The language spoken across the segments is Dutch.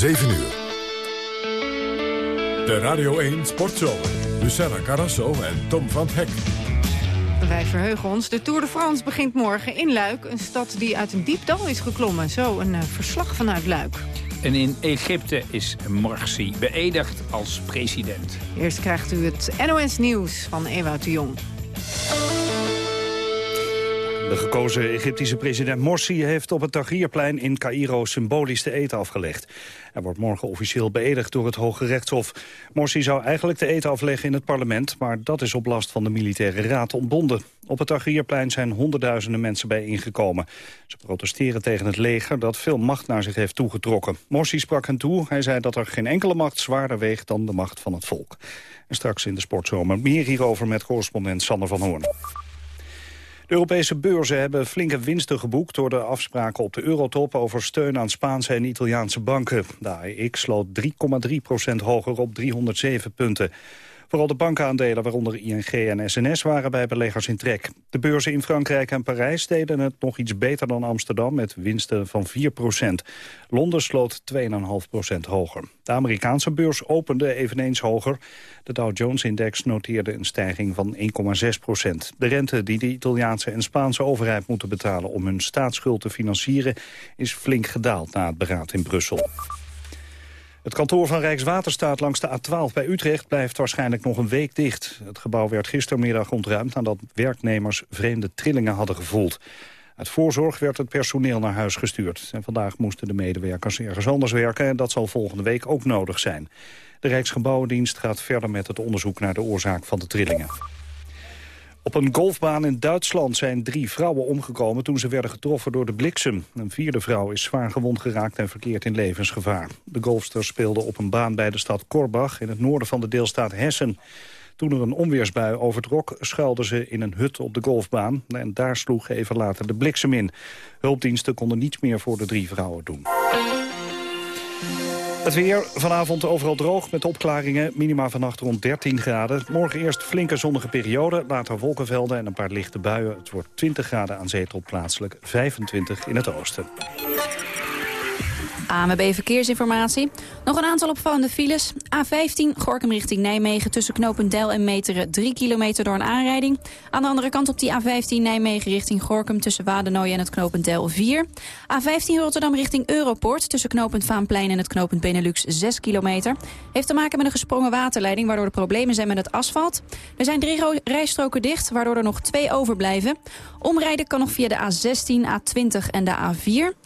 7 uur. De Radio 1 Sportzomer. Luciana Carrasso en Tom van Hek. Wij verheugen ons. De Tour de France begint morgen in Luik. Een stad die uit een diep dal is geklommen. Zo een uh, verslag vanuit Luik. En in Egypte is Morsi beëdigd als president. Eerst krijgt u het NOS Nieuws van Ewout de Jong. De gekozen Egyptische president Morsi heeft op het Tahrirplein in Cairo symbolisch de eten afgelegd. Hij wordt morgen officieel beëdigd door het Hoge Rechtshof. Morsi zou eigenlijk de eten afleggen in het parlement, maar dat is op last van de militaire raad ontbonden. Op het Tahrirplein zijn honderdduizenden mensen bijeengekomen. Ze protesteren tegen het leger dat veel macht naar zich heeft toegetrokken. Morsi sprak hen toe. Hij zei dat er geen enkele macht zwaarder weegt dan de macht van het volk. En straks in de sportzomer meer hierover met correspondent Sander van Hoorn. De Europese beurzen hebben flinke winsten geboekt... door de afspraken op de eurotop over steun aan Spaanse en Italiaanse banken. De AEX sloot 3,3% hoger op 307 punten. Vooral de bankaandelen, waaronder ING en SNS, waren bij beleggers in trek. De beurzen in Frankrijk en Parijs deden het nog iets beter dan Amsterdam... met winsten van 4% Londen sloot 2,5% hoger. De Amerikaanse beurs opende eveneens hoger. De Dow Jones-index noteerde een stijging van 1,6% De rente die de Italiaanse en Spaanse overheid moeten betalen... om hun staatsschuld te financieren, is flink gedaald na het beraad in Brussel. Het kantoor van Rijkswaterstaat langs de A12 bij Utrecht blijft waarschijnlijk nog een week dicht. Het gebouw werd gistermiddag ontruimd nadat werknemers vreemde trillingen hadden gevoeld. Uit voorzorg werd het personeel naar huis gestuurd. En vandaag moesten de medewerkers ergens anders werken en dat zal volgende week ook nodig zijn. De Rijksgebouwendienst gaat verder met het onderzoek naar de oorzaak van de trillingen. Op een golfbaan in Duitsland zijn drie vrouwen omgekomen toen ze werden getroffen door de bliksem. Een vierde vrouw is zwaar gewond geraakt en verkeert in levensgevaar. De golfsters speelden op een baan bij de stad Korbach in het noorden van de deelstaat Hessen. Toen er een onweersbui overtrok, schuilden ze in een hut op de golfbaan. En daar sloeg even later de bliksem in. Hulpdiensten konden niets meer voor de drie vrouwen doen. Het weer vanavond overal droog met opklaringen. Minima vannacht rond 13 graden. Morgen eerst flinke zonnige periode, later wolkenvelden en een paar lichte buien. Het wordt 20 graden aan zee tot plaatselijk 25 in het oosten. AMB Verkeersinformatie. Nog een aantal opvallende files. A15 Gorkum richting Nijmegen tussen Knopendel en Meteren 3 kilometer door een aanrijding. Aan de andere kant op die A15 Nijmegen richting Gorkum tussen Wadenooi en het Knopendel 4. A15 Rotterdam richting Europort tussen Knopend Vaanplein en het Knopend Benelux 6 kilometer. Heeft te maken met een gesprongen waterleiding waardoor er problemen zijn met het asfalt. Er zijn drie rijstroken dicht waardoor er nog twee overblijven. Omrijden kan nog via de A16, A20 en de A4.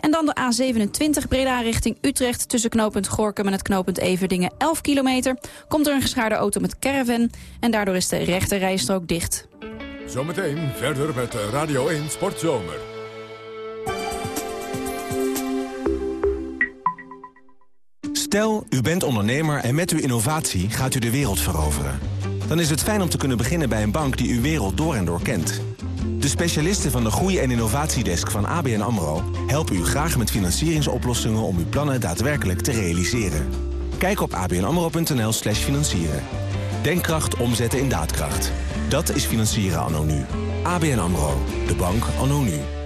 En dan de A27 Breda richting Utrecht tussen knooppunt Gorkum en het knooppunt Everdingen 11 kilometer. Komt er een geschaarde auto met caravan en daardoor is de rechte rijstrook dicht. Zometeen verder met Radio 1 Sportzomer. Stel, u bent ondernemer en met uw innovatie gaat u de wereld veroveren. Dan is het fijn om te kunnen beginnen bij een bank die uw wereld door en door kent. De specialisten van de Groei- en Innovatiedesk van ABN AMRO... helpen u graag met financieringsoplossingen om uw plannen daadwerkelijk te realiseren. Kijk op abnamro.nl slash financieren. Denkkracht omzetten in daadkracht. Dat is financieren anno nu. ABN AMRO. De bank anno nu.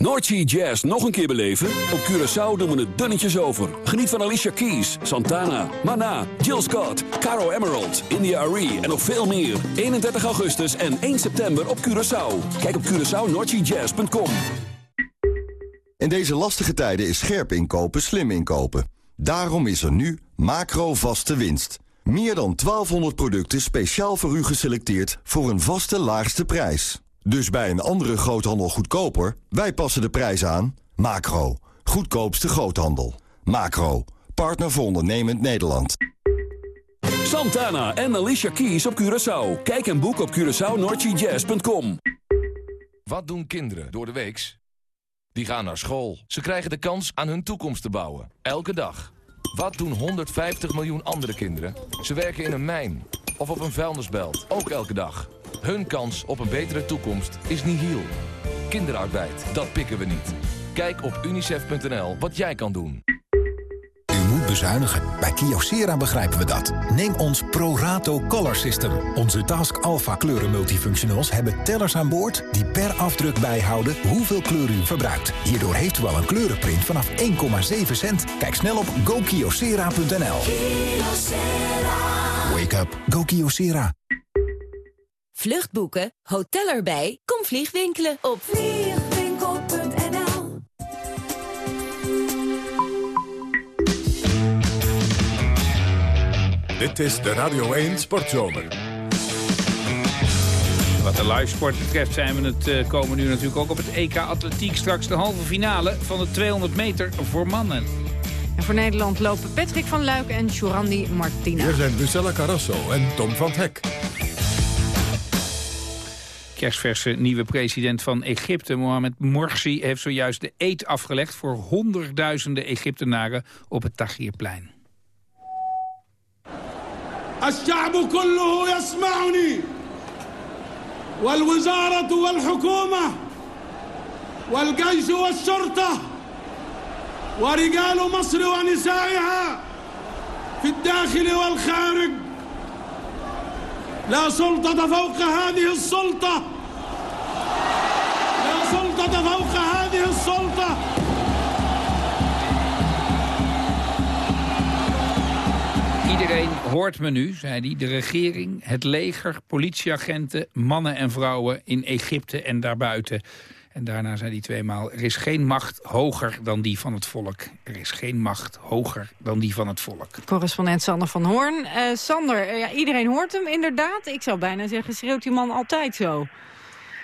Noordsea Jazz nog een keer beleven? Op Curaçao doen we het dunnetjes over. Geniet van Alicia Keys, Santana, Mana, Jill Scott, Caro Emerald, India Arie en nog veel meer. 31 augustus en 1 september op Curaçao. Kijk op CuraçaoNoordseaJazz.com In deze lastige tijden is scherp inkopen slim inkopen. Daarom is er nu macro vaste winst. Meer dan 1200 producten speciaal voor u geselecteerd voor een vaste laagste prijs. Dus bij een andere groothandel goedkoper, wij passen de prijs aan. Macro, goedkoopste groothandel. Macro, partner voor ondernemend Nederland. Santana en Alicia Keys op Curaçao. Kijk en boek op CuraçaoNordGJazz.com. Wat doen kinderen door de weeks? Die gaan naar school. Ze krijgen de kans aan hun toekomst te bouwen. Elke dag. Wat doen 150 miljoen andere kinderen? Ze werken in een mijn of op een vuilnisbelt. Ook elke dag. Hun kans op een betere toekomst is nihil. Kinderarbeid, dat pikken we niet. Kijk op unicef.nl wat jij kan doen bezuinigen. Bij Kyocera begrijpen we dat. Neem ons ProRato Color System. Onze Task Alpha kleuren multifunctionals hebben tellers aan boord... die per afdruk bijhouden hoeveel kleur u verbruikt. Hierdoor heeft u al een kleurenprint vanaf 1,7 cent. Kijk snel op gokyocera.nl. Wake up. Go Kyocera. Vluchtboeken, hotel erbij, kom vliegwinkelen op vliegwinkel.nl Dit is de Radio 1 Sportzomer. Wat de live sport betreft zijn we het uh, komende uur natuurlijk ook op het EK Atletiek. Straks de halve finale van de 200 meter voor mannen. En voor Nederland lopen Patrick van Luik en Jurandi Martina. Hier zijn Lucella Carrasso en Tom van Hek. Kerstverse nieuwe president van Egypte, Mohamed Morsi... heeft zojuist de eed afgelegd voor honderdduizenden Egyptenaren op het Tahrirplein. الشعب كله يسمعني والوزارة والحكومة والجيش والشرطة ورجال مصر ونسائها في الداخل والخارج لا سلطة فوق هذه السلطة لا سلطة فوق هذه السلطة Iedereen hoort me nu, zei hij, de regering, het leger, politieagenten, mannen en vrouwen in Egypte en daarbuiten. En daarna zei hij tweemaal, er is geen macht hoger dan die van het volk. Er is geen macht hoger dan die van het volk. Correspondent Sander van Hoorn. Uh, Sander, uh, ja, iedereen hoort hem inderdaad. Ik zou bijna zeggen, schreeuwt die man altijd zo?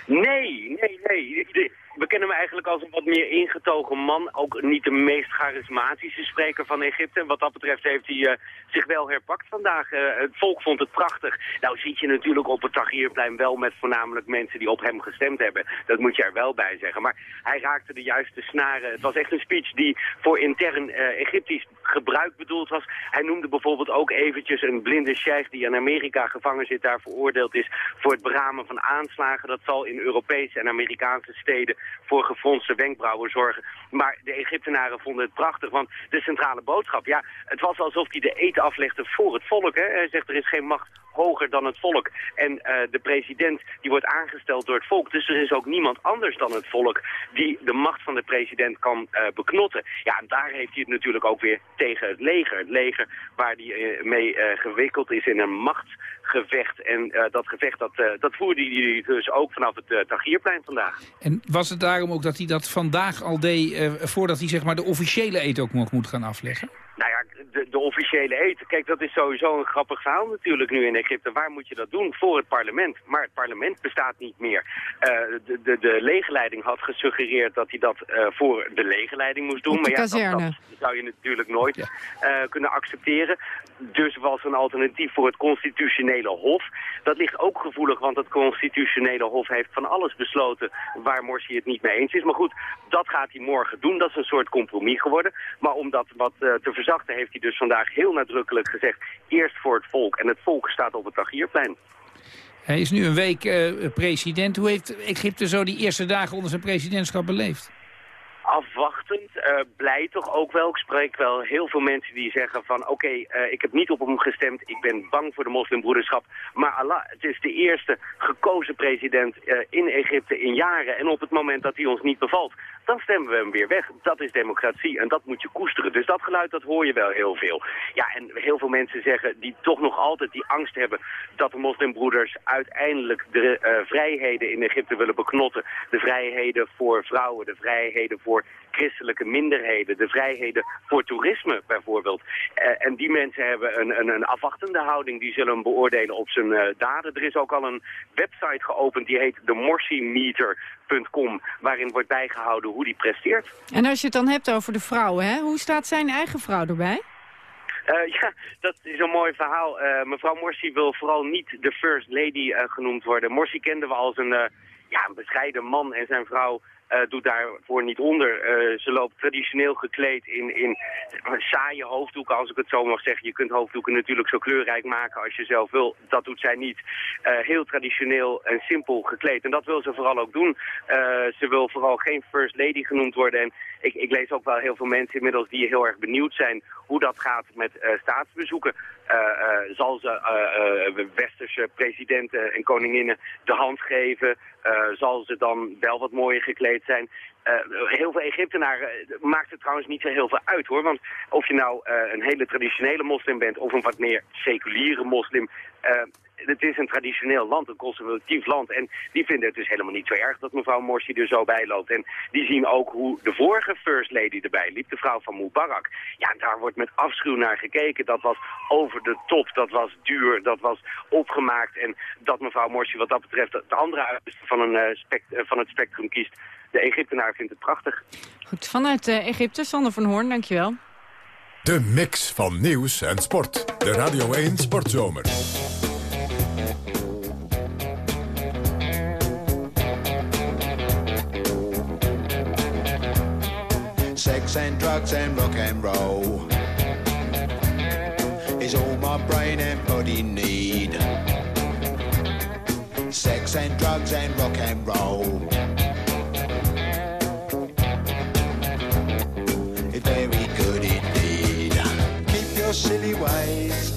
Nee, nee, nee we kennen hem eigenlijk als een wat meer ingetogen man. Ook niet de meest charismatische spreker van Egypte. Wat dat betreft heeft hij uh, zich wel herpakt vandaag. Uh, het volk vond het prachtig. Nou zit je natuurlijk op het Tahrirplein wel met voornamelijk mensen die op hem gestemd hebben. Dat moet je er wel bij zeggen. Maar hij raakte de juiste snaren. Het was echt een speech die voor intern uh, Egyptisch gebruik bedoeld was. Hij noemde bijvoorbeeld ook eventjes een blinde sheikh die in Amerika gevangen zit, daar veroordeeld is voor het beramen van aanslagen. Dat zal in Europese en Amerikaanse steden voor gefronste wenkbrauwen zorgen. Maar de Egyptenaren vonden het prachtig, want de centrale boodschap, ja, het was alsof hij de eten aflegde voor het volk. Hè. Hij zegt er is geen macht hoger dan het volk. En uh, de president die wordt aangesteld door het volk. Dus er is ook niemand anders dan het volk die de macht van de president kan uh, beknotten. Ja, en daar heeft hij het natuurlijk ook weer tegen het leger. Het leger waar hij uh, mee gewikkeld is in een machtsgevecht. En dat gevecht dat, dat voerde hij dus ook vanaf het Tahrirplein vandaag. En was het daarom ook dat hij dat vandaag al deed... voordat hij zeg maar, de officiële eet ook nog moet gaan afleggen? De, officiële eten. Kijk, dat is sowieso een grappig verhaal natuurlijk nu in Egypte. Waar moet je dat doen? Voor het parlement. Maar het parlement bestaat niet meer. Uh, de, de, de legerleiding had gesuggereerd dat hij dat uh, voor de legerleiding moest doen. maar ja, dat, dat, zou je natuurlijk nooit ja. uh, kunnen accepteren. Dus was een alternatief voor het constitutionele hof. Dat ligt ook gevoelig, want het constitutionele hof heeft van alles besloten waar Morsi het niet mee eens is. Maar goed, dat gaat hij morgen doen. Dat is een soort compromis geworden. Maar om dat wat te verzachten heeft hij dus vandaag heel nadrukkelijk gezegd... eerst voor het volk. En het volk staat op het Tahrirplein. Hij is nu een week uh, president. Hoe heeft Egypte zo die eerste dagen onder zijn presidentschap beleefd? Afwachtend, uh, blij toch ook wel. Ik spreek wel heel veel mensen die zeggen van oké, uh, ik heb niet op hem gestemd, ik ben bang voor de moslimbroederschap. Maar Allah, het is de eerste gekozen president uh, in Egypte in jaren. En op het moment dat hij ons niet bevalt, dan stemmen we hem weer weg. Dat is democratie en dat moet je koesteren. Dus dat geluid, dat hoor je wel heel veel. Ja, en heel veel mensen zeggen die toch nog altijd die angst hebben dat de moslimbroeders uiteindelijk de vrijheden in Egypte willen beknotten. De vrijheden voor vrouwen, de vrijheden voor christelijke minderheden, de vrijheden voor toerisme bijvoorbeeld. Uh, en die mensen hebben een, een, een, afwachtende houding, die zullen hem beoordelen op zijn uh, daden. Er is ook al een website geopend, die heet de morsimeter.com, waarin wordt bijgehouden hoe die presteert. En als je het dan hebt over de vrouwen, hè? hoe staat zijn eigen vrouw erbij? Uh, ja, dat is een mooi verhaal. Uh, mevrouw Morsi wil vooral niet de first lady genoemd worden. Morsi kenden we als een, ja, een bescheiden man en zijn vrouw uh, doet daarvoor niet onder. Uh, ze loopt traditioneel gekleed in, in saaie hoofddoeken, als ik het zo mag zeggen. Je kunt hoofddoeken natuurlijk zo kleurrijk maken als je zelf wil. Dat doet zij niet. Uh, heel traditioneel en simpel gekleed. En dat wil ze vooral ook doen. ze wil vooral geen first lady genoemd worden. En ik, ik, lees ook wel heel veel mensen inmiddels die heel erg benieuwd zijn hoe dat gaat met staatsbezoeken. zal ze westerse presidenten en koninginnen de hand geven? zal ze dan wel wat mooier gekleed zijn. Uh, heel veel Egyptenaren uh, maakt het trouwens niet zo heel veel uit hoor. Want of je nou uh, een hele traditionele moslim bent of een wat meer seculiere moslim het is een traditioneel land, een conservatief land. En die vinden het dus helemaal niet zo erg dat mevrouw Morsi er zo bij loopt. En die zien ook hoe de vorige first lady erbij liep, de vrouw van Mubarak. Ja, daar wordt met afschuw naar gekeken. Dat was over de top, dat was duur, dat was opgemaakt. En dat mevrouw Morsi wat dat betreft de andere uiterste van, een, uh, van het spectrum kiest. De Egyptenaar vindt het prachtig. Goed, vanuit uh, Egypte, Sander van Hoorn, dankjewel. De mix van nieuws en sport. De Radio 1 Sportzomer. And drugs and rock and roll is all my brain and body need. Sex and drugs and rock and roll. It's very good indeed. Keep your silly ways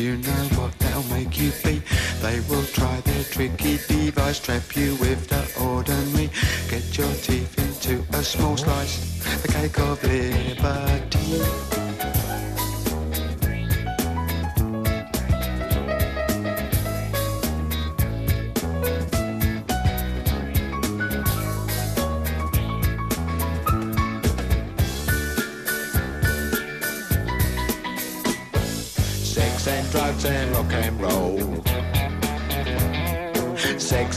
you know what they'll make you be. They will try their tricky device, trap you with the ordinary. Get your teeth into a small slice, the cake of liberty.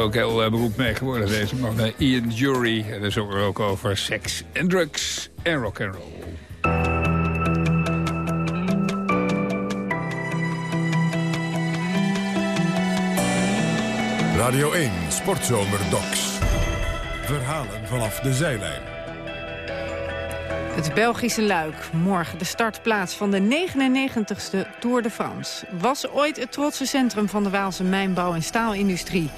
Er ook heel uh, beroemd mee geworden, deze man. Uh, Ian Jury. En dat zong er ook over seks en drugs en rock and roll. Radio 1 Sportzomer Docs. Verhalen vanaf de zijlijn. Het Belgische Luik, morgen de startplaats van de 99ste Tour de France... was ooit het trotse centrum van de Waalse mijnbouw- en staalindustrie.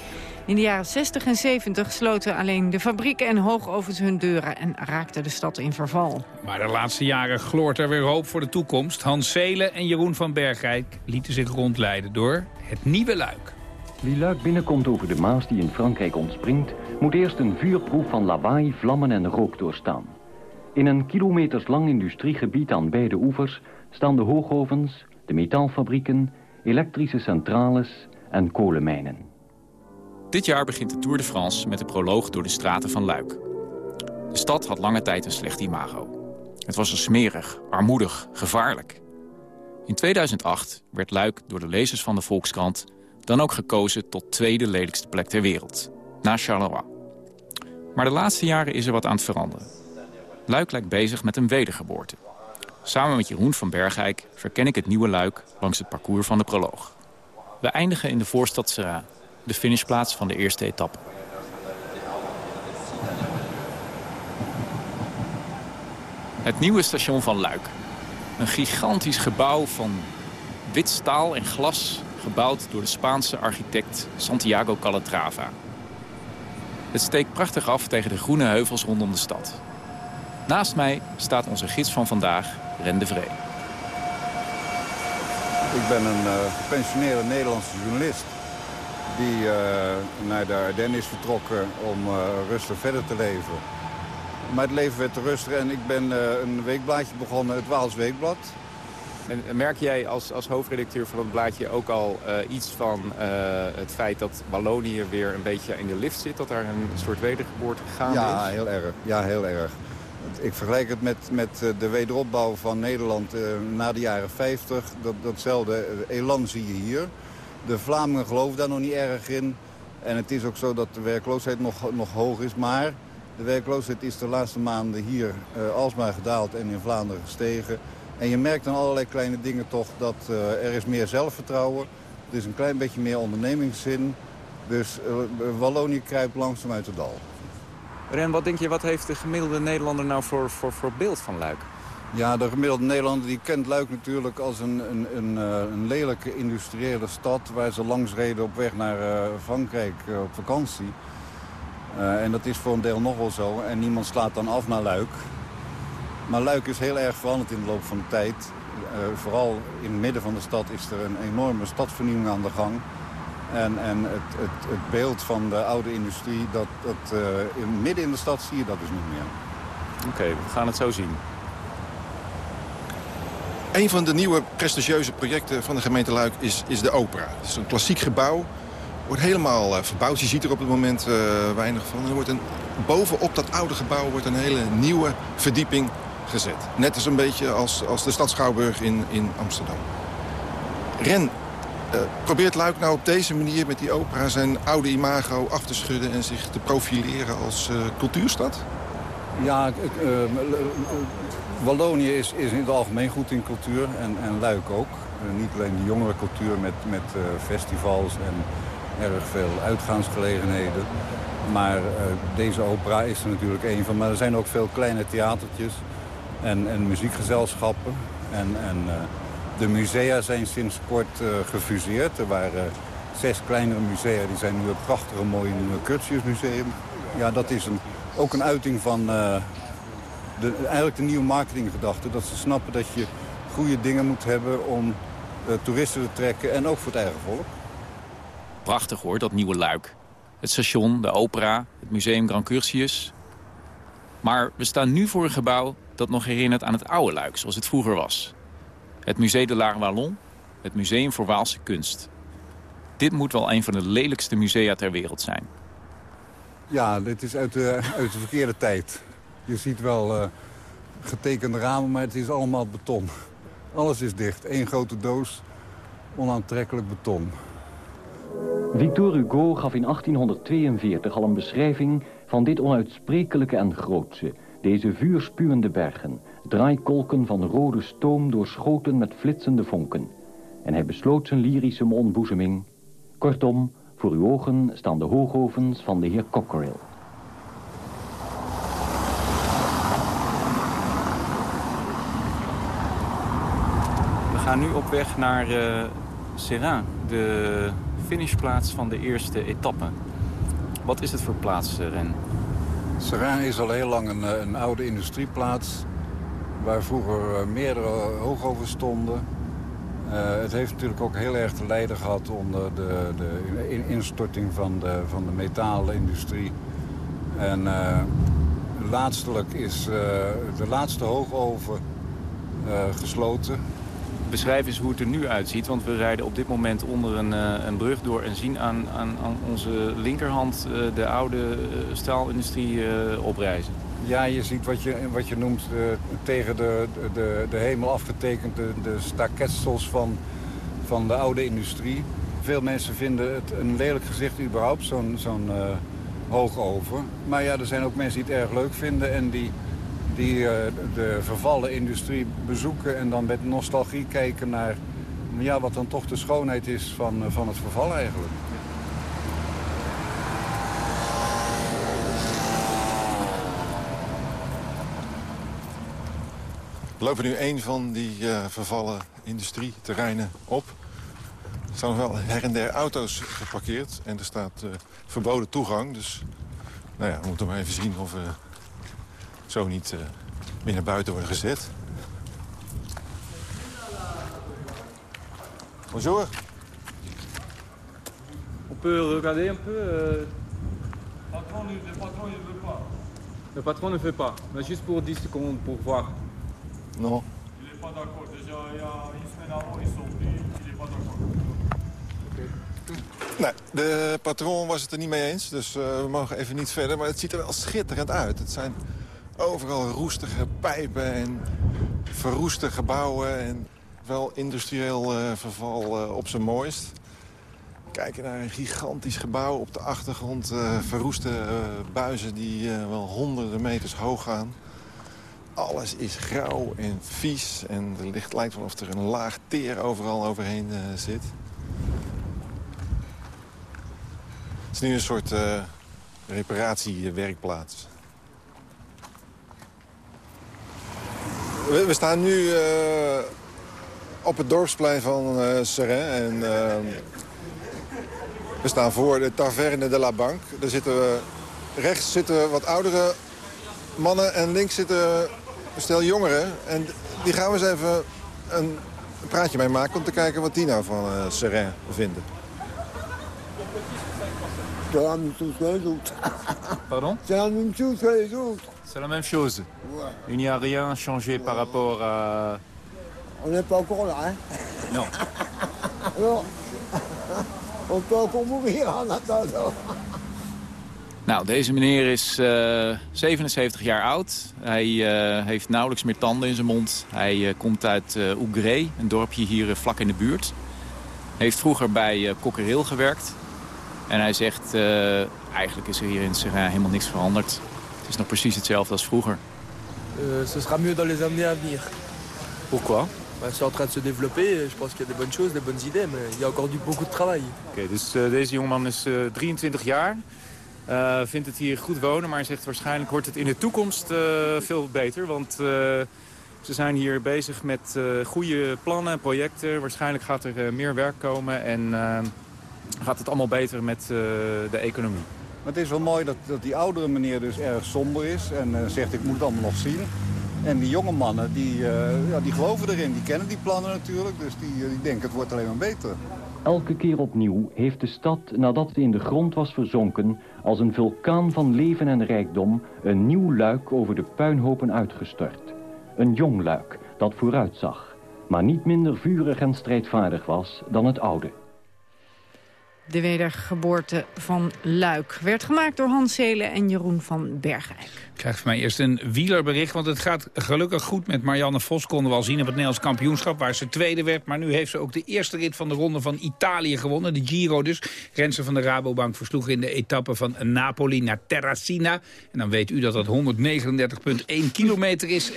In de jaren 60 en 70 sloten alleen de fabrieken en hoogovens hun deuren... en raakte de stad in verval. Maar de laatste jaren gloort er weer hoop voor de toekomst. Hans Zelen en Jeroen van Bergrijk lieten zich rondleiden door het nieuwe Luik. Wie Luik binnenkomt over de Maas die in Frankrijk ontspringt... moet eerst een vuurproef van lawaai, vlammen en rook doorstaan. In een kilometerslang industriegebied aan beide oevers... staan de hoogovens, de metaalfabrieken, elektrische centrales en kolenmijnen. Dit jaar begint de Tour de France met de proloog door de straten van Luik. De stad had lange tijd een slecht imago. Het was er smerig, armoedig, gevaarlijk. In 2008 werd Luik door de lezers van de Volkskrant... dan ook gekozen tot tweede lelijkste plek ter wereld, na Charleroi. Maar de laatste jaren is er wat aan het veranderen. Luik lijkt bezig met een wedergeboorte. Samen met Jeroen van Bergijk verken ik het nieuwe Luik langs het parcours van de proloog. We eindigen in de voorstad Serra, de finishplaats van de eerste etappe. Het nieuwe station van Luik. Een gigantisch gebouw van wit staal en glas... gebouwd door de Spaanse architect Santiago Calatrava. Het steekt prachtig af tegen de groene heuvels rondom de stad. Naast mij staat onze gids van vandaag, Ren de Vree. Ik ben een uh, gepensioneerde Nederlandse journalist die uh, naar de Ardennen is vertrokken om uh, rustig verder te leven. Maar het leven werd te rustig en ik ben een weekblaadje begonnen, het Waals Weekblad. En merk jij als, als hoofdredacteur van dat blaadje ook al iets van het feit dat Wallonië weer een beetje in de lift zit? Dat daar een soort wedergeboorte gegaan ja, is? Heel erg. Ja, heel erg. Ik vergelijk het met, met de wederopbouw van Nederland na de jaren 50. Dat, datzelfde elan zie je hier. De Vlamingen geloven daar nog niet erg in. En het is ook zo dat de werkloosheid nog, nog hoog is. Maar de werkloosheid is de laatste maanden hier uh, alsmaar gedaald en in Vlaanderen gestegen. En je merkt aan allerlei kleine dingen toch dat uh, er is meer zelfvertrouwen. Er is een klein beetje meer ondernemingszin. Dus Wallonië kruipt langzaam uit het dal. Ren, wat denk je, wat heeft de gemiddelde Nederlander nou voor, voor, voor beeld van Luik? Ja, de gemiddelde Nederlander die kent Luik natuurlijk als een, een, een, een lelijke industriële stad... waar ze langs reden op weg naar uh, Frankrijk uh, op vakantie. En dat is voor een deel nog wel zo. En niemand slaat dan af naar Luik. Maar Luik is heel erg veranderd in de loop van de tijd. vooral in het midden van de stad is er een enorme stadvernieuwing aan de gang... En, en het, het, het, beeld van de oude industrie, dat, dat, in, midden in de stad zie je dat dus niet meer. Oké, we gaan het zo zien. Een van de nieuwe prestigieuze projecten van de gemeente Luik is, is de opera. Het is een klassiek gebouw. Wordt helemaal uh, verbouwd. Je ziet er op het moment uh, weinig van. Er wordt een, bovenop dat oude gebouw wordt een hele nieuwe verdieping gezet. Net als een beetje als, als de stad Schouwburg in, in Amsterdam. Ren, uh, probeert Luik nou op deze manier met die opera zijn oude imago af te schudden... en zich te profileren als cultuurstad? Ja, uh, Wallonië is, is in het algemeen goed in cultuur en, en Luik ook. niet alleen de jongere cultuur met, met festivals en erg veel uitgaansgelegenheden. Maar deze opera is er natuurlijk een van. Maar er zijn ook veel kleine theatertjes en, en muziekgezelschappen. En, en de musea zijn sinds kort gefuseerd. Er waren zes kleinere musea, die zijn nu een prachtige mooie nieuwe Curtius-museum. Ja, dat is een, ook een uiting van uh, de, eigenlijk de nieuwe marketinggedachte. Dat ze snappen dat je goede dingen moet hebben om uh, toeristen te trekken en ook voor het eigen volk. Prachtig hoor, dat nieuwe luik. Het station, de opera, het museum Grand Curtius. Maar we staan nu voor een gebouw dat nog herinnert aan het oude luik, zoals het vroeger was. Het Musée de l'Art Wallon, het Museum voor Waalse Kunst. Dit moet wel een van de lelijkste musea ter wereld zijn. Ja, dit is uit de, uit de verkeerde tijd. Je ziet wel uh, getekende ramen, maar het is allemaal beton. Alles is dicht. Eén grote doos, onaantrekkelijk beton. Victor Hugo gaf in 1842 al een beschrijving van dit onuitsprekelijke en grootse. Deze vuurspuwende bergen, draaikolken van rode stoom doorschoten met flitsende vonken. En hij besloot zijn lyrische ontboezeming. Kortom, voor uw ogen staan de hoogovens van de heer Cockerill. We gaan nu op weg naar uh, Serrain, de finishplaats van de eerste etappe. Wat is het voor plaats, uh, Ren? Serrain is al heel lang een, een oude industrieplaats... waar vroeger meerdere hoogovens stonden. Uh, het heeft natuurlijk ook heel erg te lijden gehad onder de, de instorting van de, van de metaalindustrie. En uh, laatstelijk is uh, de laatste hoogoven gesloten. beschrijf eens hoe het er nu uitziet. Want we rijden op dit moment onder een, een brug door... en zien aan, aan, aan onze linkerhand de oude staalindustrie oprijzen. Ja, je ziet wat je, wat je noemt tegen de, de, de hemel afgetekend... de, de staketsels van, van de oude industrie. Veel mensen vinden het een lelijk gezicht überhaupt, zo'n zo'n hoogoven. Maar ja, er zijn ook mensen die het erg leuk vinden... en die die uh, de vervallen industrie bezoeken en dan met nostalgie kijken naar ja, wat dan toch de schoonheid is van, uh, van het verval eigenlijk. We lopen nu een van die uh, vervallen industrieterreinen op. Er staan nog wel her en der auto's geparkeerd en er staat verboden toegang. Dus nou ja, we moeten maar even zien of we zo niet uh, meer naar buiten worden gezet. Bonjour. On peut regarder un peu. Euh... Patron, le patron ne veut pas. Le patron ne veut pas, mais juste pour 10 secondes pour voir. Non. Il n'est pas d'accord. Déjà, il y a une semaine avant, ils sont venus. Il n'est pas d'accord. Nee, de patron was het er niet mee eens, dus uh, we mogen even niet verder. Maar het ziet er wel schitterend uit. Het zijn Overal roestige pijpen en verroeste gebouwen en wel industrieel uh, verval uh, op zijn mooist. Kijken naar een gigantisch gebouw op de achtergrond. Uh, verroeste buizen die wel honderden meters hoog gaan. Alles is grauw en vies en er ligt, lijkt wel of er een laag teer overal overheen zit. Het is nu een soort reparatiewerkplaats. We, staan nu uh, op het dorpsplein van uh. En, we staan voor de Taverne de la Banque. Daar zitten we, rechts zitten wat oudere mannen en links zitten stel jongeren. En die gaan we eens even een praatje mee maken om te kijken wat die nou van uh, Seraing vinden. Pardon C'est la même chose que les autres. C'est la même chose. Ouais. Il n'y a rien changé par rapport à... On n'est pas encore là, hein Non. Alors, on peut encore mourir en attendant. Nou, deze meneer is uh, 77 jaar oud. Hij uh, heeft nauwelijks meer tanden in zijn mond. Hij uh, komt uit uh, een dorpje hier vlak in de buurt. Heeft vroeger bij uh, Kokkereel gewerkt. En hij zegt, eigenlijk is er hier in Serrain helemaal niks veranderd. Het is nog precies hetzelfde als vroeger. Ce sera mieux dans les années à venir. Pourquoi C'est en train de se développer. Je pense qu'il y a des bonnes choses, des bonnes idées, mais il y a encore du, beaucoup de travail. Oké, okay, dus uh, deze jongeman is uh, 23 jaar. Uh, vindt het hier goed wonen, maar hij zegt waarschijnlijk wordt het in de toekomst uh, veel beter. Want uh, ze zijn hier bezig met goede plannen, projecten. Waarschijnlijk gaat er meer werk komen en gaat het allemaal beter met de economie. Maar het is wel mooi dat, dat die oudere meneer dus erg somber is en uh, zegt ik moet het allemaal nog zien. En die jonge mannen, die, uh, ja, die geloven erin, die kennen die plannen natuurlijk, dus die, die denken het wordt alleen maar beter. Elke keer opnieuw heeft de stad, nadat ze in de grond was verzonken, als een vulkaan van leven en rijkdom, een nieuw luik over de puinhopen uitgestort. Een jong luik dat vooruitzag, maar niet minder vurig en strijdvaardig was dan het oude. De wedergeboorte van Luik werd gemaakt door Hans Zelen en Jeroen van Bergijk. Ik krijg van mij eerst een wielerbericht, want het gaat gelukkig goed met Marianne Vos. Konden we al zien op het Nederlands kampioenschap, waar ze tweede werd. Maar nu heeft ze ook de eerste rit van de ronde van Italië gewonnen, de Giro dus. Rensen van de Rabobank versloeg in de etappe van Napoli naar Terracina. En dan weet u dat dat 139,1 kilometer is.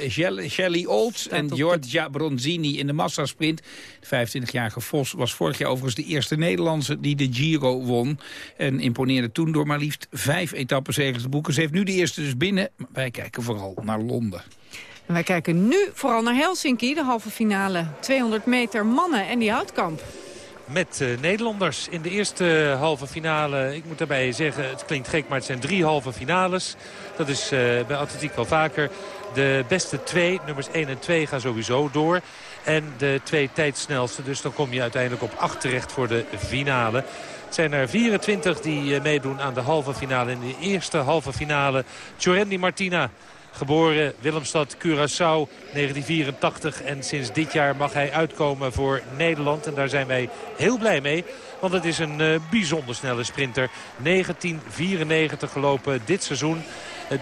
Shelley Olds en Giorgia Bronzini in de massasprint. De 25-jarige Vos was vorig jaar overigens de eerste Nederlandse die de Giro won. En imponeerde toen door maar liefst vijf etappenzegers te boeken. Ze heeft nu de eerste dus binnen. Wij kijken vooral naar Londen. En wij kijken nu vooral naar Helsinki, de halve finale. 200 meter mannen en die houtkamp. Met uh, Nederlanders in de eerste halve finale. Ik moet daarbij zeggen, het klinkt gek, maar het zijn drie halve finales. Dat is uh, bij atletiek wel vaker. De beste twee, nummers 1 en 2, gaan sowieso door. En de twee tijdsnelste, dus dan kom je uiteindelijk op acht terecht voor de finale. Het zijn er 24 die meedoen aan de halve finale. In de eerste halve finale, Giorendi Martina Geboren Willemstad, Curaçao, 1984. En sinds dit jaar mag hij uitkomen voor Nederland. En daar zijn wij heel blij mee. Want het is een uh, bijzonder snelle sprinter. 1994 gelopen dit seizoen.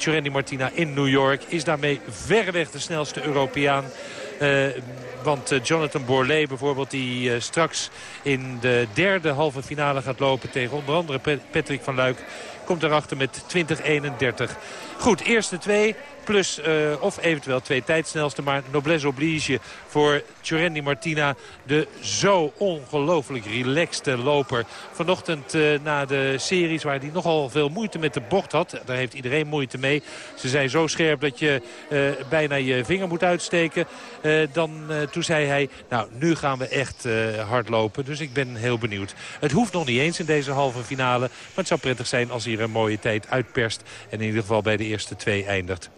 Uh, Martina in New York is daarmee verreweg de snelste Europeaan. Uh, want Jonathan Borlée bijvoorbeeld, die uh, straks in de derde halve finale gaat lopen... tegen onder andere Patrick van Luik, komt erachter met 2031. Goed, eerste twee. Plus uh, of eventueel twee tijdsnelste. Maar noblesse oblige voor Tjorendi Martina. De zo ongelooflijk relaxte loper. Vanochtend uh, na de series waar hij nogal veel moeite met de bocht had. Daar heeft iedereen moeite mee. Ze zijn zo scherp dat je uh, bijna je vinger moet uitsteken. dan, toen zei hij, nou nu gaan we echt hard lopen. Dus ik ben heel benieuwd. Het hoeft nog niet eens in deze halve finale. Maar het zou prettig zijn als hij er een mooie tijd uitperst. En in ieder geval bij de eerste twee eindigt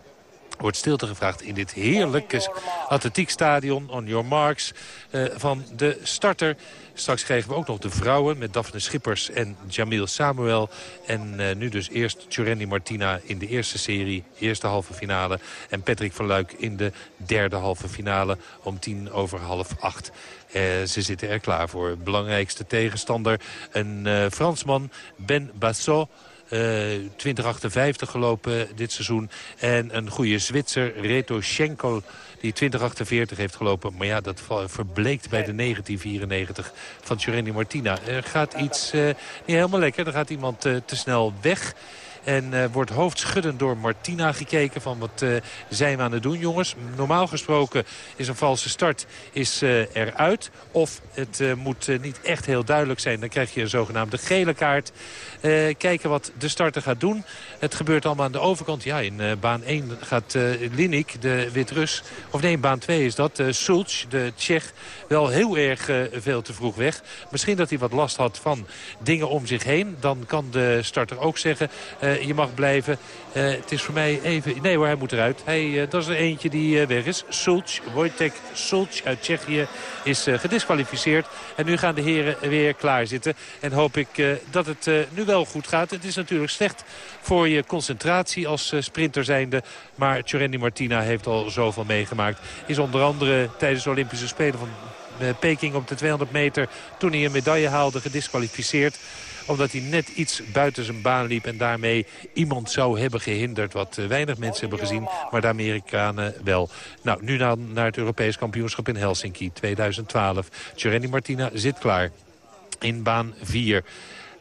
wordt stilte gevraagd in dit heerlijke atletiekstadion. On your marks uh, van de starter. Straks krijgen we ook nog de vrouwen met Daphne Schippers en Jamil Samuel. En uh, nu dus eerst Tjurendi Martina in de eerste serie, eerste halve finale. En Patrick van Luik in de derde halve finale om tien over half acht. Uh, ze zitten er klaar voor. Belangrijkste tegenstander, een Fransman, Ben Bassot. Uh, eh, 2058 gelopen dit seizoen. En een goede Zwitser, Reto Schenkel, die 2048 heeft gelopen. Maar ja, dat verbleekt bij de 1994 van Tjureni Martina. Er gaat iets uh, niet helemaal lekker. Er gaat iemand uh, te snel weg. En uh, wordt hoofdschuddend door Martina gekeken van wat uh, zijn we aan het doen jongens. Normaal gesproken is een valse start is, uh, eruit. Of het moet niet echt heel duidelijk zijn. Dan krijg je een zogenaamde gele kaart. kijken wat de starter gaat doen. Het gebeurt allemaal aan de overkant. Ja, in baan 1 gaat Linik, de Wit-Rus... of nee, baan 2 is dat, Sulc, de Tsjech... wel heel erg veel te vroeg weg. Misschien dat hij wat last had van dingen om zich heen. Dan kan de starter ook zeggen je mag blijven. Uh, het is voor mij even... Nee hoor, hij moet eruit. Hij, uh, dat is er eentje die weg is. Sulc, Wojtek Sulc uit Tsjechië is gedisqualificeerd. En nu gaan de heren weer klaar zitten. En hoop ik dat het nu wel goed gaat. Het is natuurlijk slecht voor je concentratie als sprinter zijnde. Maar Tjorendi Martina heeft al zoveel meegemaakt. Is onder andere tijdens de Olympische Spelen van Peking op de 200 meter... toen hij een medaille haalde, gedisqualificeerd omdat hij net iets buiten zijn baan liep en daarmee iemand zou hebben gehinderd. Wat eh, weinig mensen hebben gezien, maar de Amerikanen wel. Nou, nu dan naar het Europees kampioenschap in Helsinki 2012. Tjerendi Martina zit klaar in baan 4.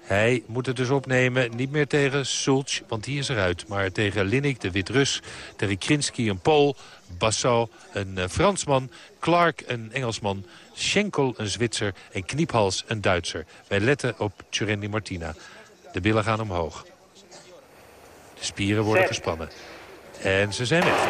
Hij moet het dus opnemen, niet meer tegen Sulc, want die is eruit. Maar tegen Linnik, de Wit-Rus, tegen Krinski, een Pool, Bassau, een uh, Fransman, Clark, een Engelsman... Schenkel, een Zwitser en Kniephals, een Duitser. Wij letten op Tjurendi Martina. De billen gaan omhoog. De spieren worden gespannen. En ze zijn weg.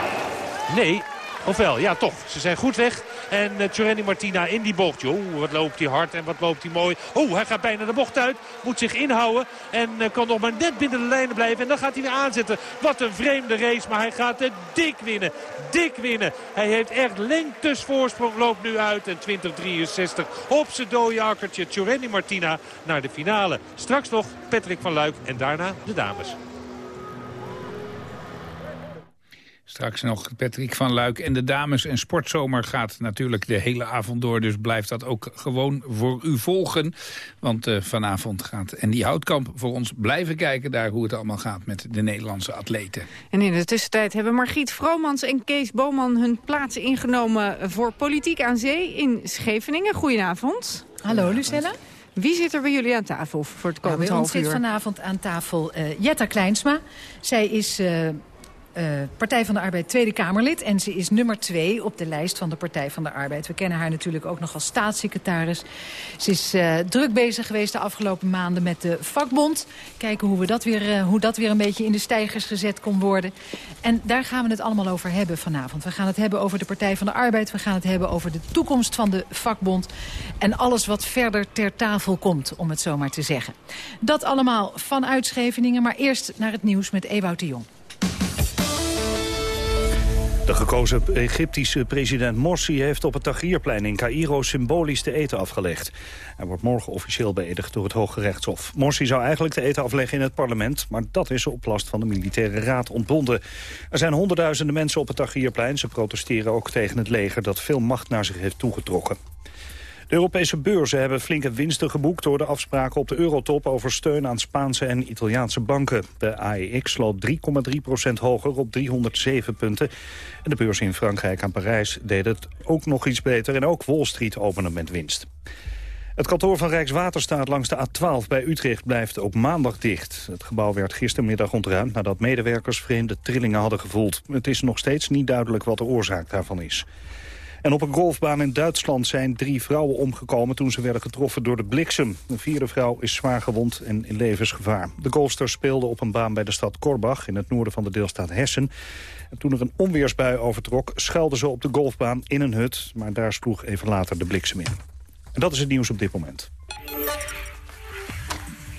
Nee, ofwel, ja toch. Ze zijn goed weg. En uh, Martina in die bocht. Oeh, wat loopt hij hard en wat loopt hij mooi. Oeh, hij gaat bijna de bocht uit. Moet zich inhouden. En uh, kan nog maar net binnen de lijnen blijven. En dan gaat hij weer aanzetten. Wat een vreemde race. Maar hij gaat het dik winnen. Dik winnen. Hij heeft echt lengtes voorsprong. Loopt nu uit. En 2063 op zijn dode akkertje. Martina naar de finale. Straks nog Patrick van Luik. En daarna de dames. Straks nog Patrick van Luik en de dames. En Sportzomer gaat natuurlijk de hele avond door. Dus blijft dat ook gewoon voor u volgen. Want uh, vanavond gaat Andy Houtkamp voor ons blijven kijken... daar hoe het allemaal gaat met de Nederlandse atleten. En in de tussentijd hebben Margriet Vromans en Kees Boman... hun plaats ingenomen voor Politiek aan Zee in Scheveningen. Goedenavond. Hallo Lucella. Wie zit er bij jullie aan tafel voor het komend nou, half uur? zit vanavond aan tafel uh, Jetta Kleinsma. Zij is... Uh, uh, Partij van de Arbeid Tweede Kamerlid. En ze is nummer twee op de lijst van de Partij van de Arbeid. We kennen haar natuurlijk ook nog als staatssecretaris. Ze is uh, druk bezig geweest de afgelopen maanden met de vakbond. Kijken hoe, we dat weer, uh, hoe dat weer een beetje in de stijgers gezet kon worden. En daar gaan we het allemaal over hebben vanavond. We gaan het hebben over de Partij van de Arbeid. We gaan het hebben over de toekomst van de vakbond. En alles wat verder ter tafel komt, om het zo maar te zeggen. Dat allemaal vanuit Scheveningen. Maar eerst naar het nieuws met Ewout de Jong. De gekozen Egyptische president Morsi heeft op het Tahrirplein in Cairo symbolisch de eten afgelegd. Hij wordt morgen officieel beëdigd door het Hoge Rechtshof. Morsi zou eigenlijk de eten afleggen in het parlement, maar dat is op last van de militaire raad ontbonden. Er zijn honderdduizenden mensen op het Tahrirplein. Ze protesteren ook tegen het leger dat veel macht naar zich heeft toegetrokken. De Europese beurzen hebben flinke winsten geboekt... door de afspraken op de eurotop over steun aan Spaanse en Italiaanse banken. De AEX sloot 3,3% hoger op 307 punten. En de beurs in Frankrijk en Parijs deed het ook nog iets beter... en ook Wall Street opende met winst. Het kantoor van Rijkswaterstaat langs de A12 bij Utrecht blijft ook maandag dicht. Het gebouw werd gistermiddag ontruimd nadat medewerkers vreemde trillingen hadden gevoeld. Het is nog steeds niet duidelijk wat de oorzaak daarvan is. En op een golfbaan in Duitsland zijn drie vrouwen omgekomen... toen ze werden getroffen door de bliksem. Een vierde vrouw is zwaar gewond en in levensgevaar. De golfsters speelden op een baan bij de stad Korbach... in het noorden van de deelstaat Hessen. En toen er een onweersbui overtrok, schuilden ze op de golfbaan in een hut... maar daar sloeg even later de bliksem in. En dat is het nieuws op dit moment.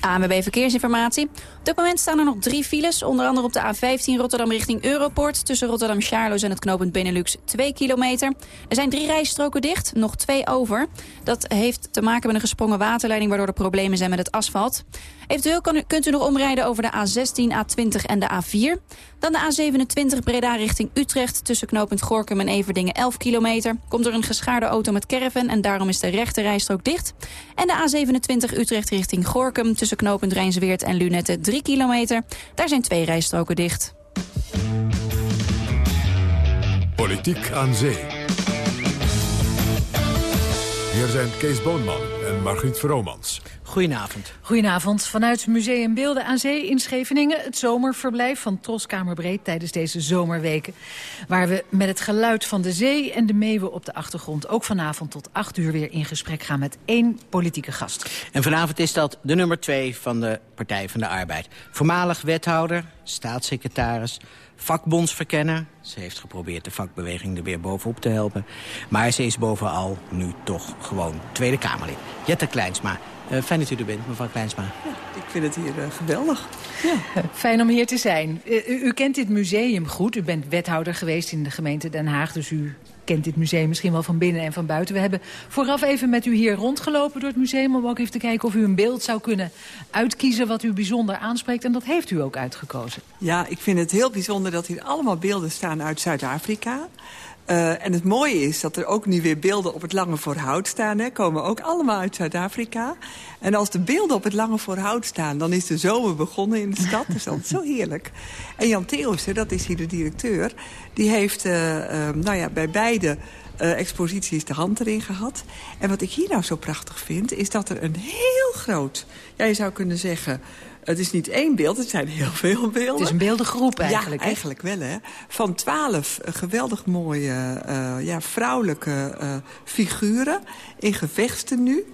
ANWB Verkeersinformatie. Op dit moment staan er nog drie files. Onder andere op de A15 Rotterdam richting Europort. Tussen Rotterdam Charloes en het knooppunt Benelux 2 kilometer. Er zijn drie rijstroken dicht, nog twee over. Dat heeft te maken met een gesprongen waterleiding... waardoor er problemen zijn met het asfalt. Eventueel u, kunt u nog omrijden over de A16, A20 en de A4. Dan de A27 Breda richting Utrecht. Tussen knooppunt Gorkum en Everdingen 11 kilometer. Komt er een geschaarde auto met caravan en daarom is de rechte rijstrook dicht. En de A27 Utrecht richting Gorkum. Tussen knooppunt Rijnsweert en Lunette 3 kilometer. Daar zijn twee rijstroken dicht. Politiek aan zee. Hier zijn Kees Boonman en Margriet Vromans. Goedenavond. Goedenavond. Vanuit Museum Beelden aan Zee in Scheveningen... het zomerverblijf van Troskamerbreed tijdens deze zomerweken. Waar we met het geluid van de zee en de meeuwen op de achtergrond... ook vanavond tot acht uur weer in gesprek gaan met één politieke gast. En vanavond is dat de nummer twee van de Partij van de Arbeid. Voormalig wethouder, staatssecretaris, vakbondsverkenner. Ze heeft geprobeerd de vakbeweging er weer bovenop te helpen. Maar ze is bovenal nu toch gewoon Tweede Kamerlid. Jette Kleinsma, uh, fijn dat u er bent, mevrouw Kleinsma. Ja, ik vind het hier uh, geweldig. Ja. Fijn om hier te zijn. Uh, u, u, kent dit museum goed. U bent wethouder geweest in de gemeente Den Haag. Dus u kent dit museum misschien wel van binnen en van buiten. We hebben vooraf even met u hier rondgelopen door het museum... om ook even te kijken of u een beeld zou kunnen uitkiezen... wat u bijzonder aanspreekt. En dat heeft u ook uitgekozen. Ja, ik vind het heel bijzonder dat hier allemaal beelden staan uit Zuid-Afrika... Uh, en het mooie is dat er ook nu weer beelden op het Lange Voorhout staan. Hè, komen ook allemaal uit Zuid-Afrika. En als de beelden op het Lange Voorhout staan... dan is de zomer begonnen in de stad. Dat is zo heerlijk. En Jan Theeuwse, dat is hier de directeur... die heeft uh, uh, nou ja, bij beide exposities de hand erin gehad. En wat ik hier nou zo prachtig vind... is dat er een heel groot... ja, je zou kunnen zeggen het is niet één beeld, het zijn heel veel beelden. Het is een beeldengroep eigenlijk. Ja, eigenlijk wel, hè. Van twaalf uh, geweldig mooie uh, ja, vrouwelijke uh, figuren in gevechten nu.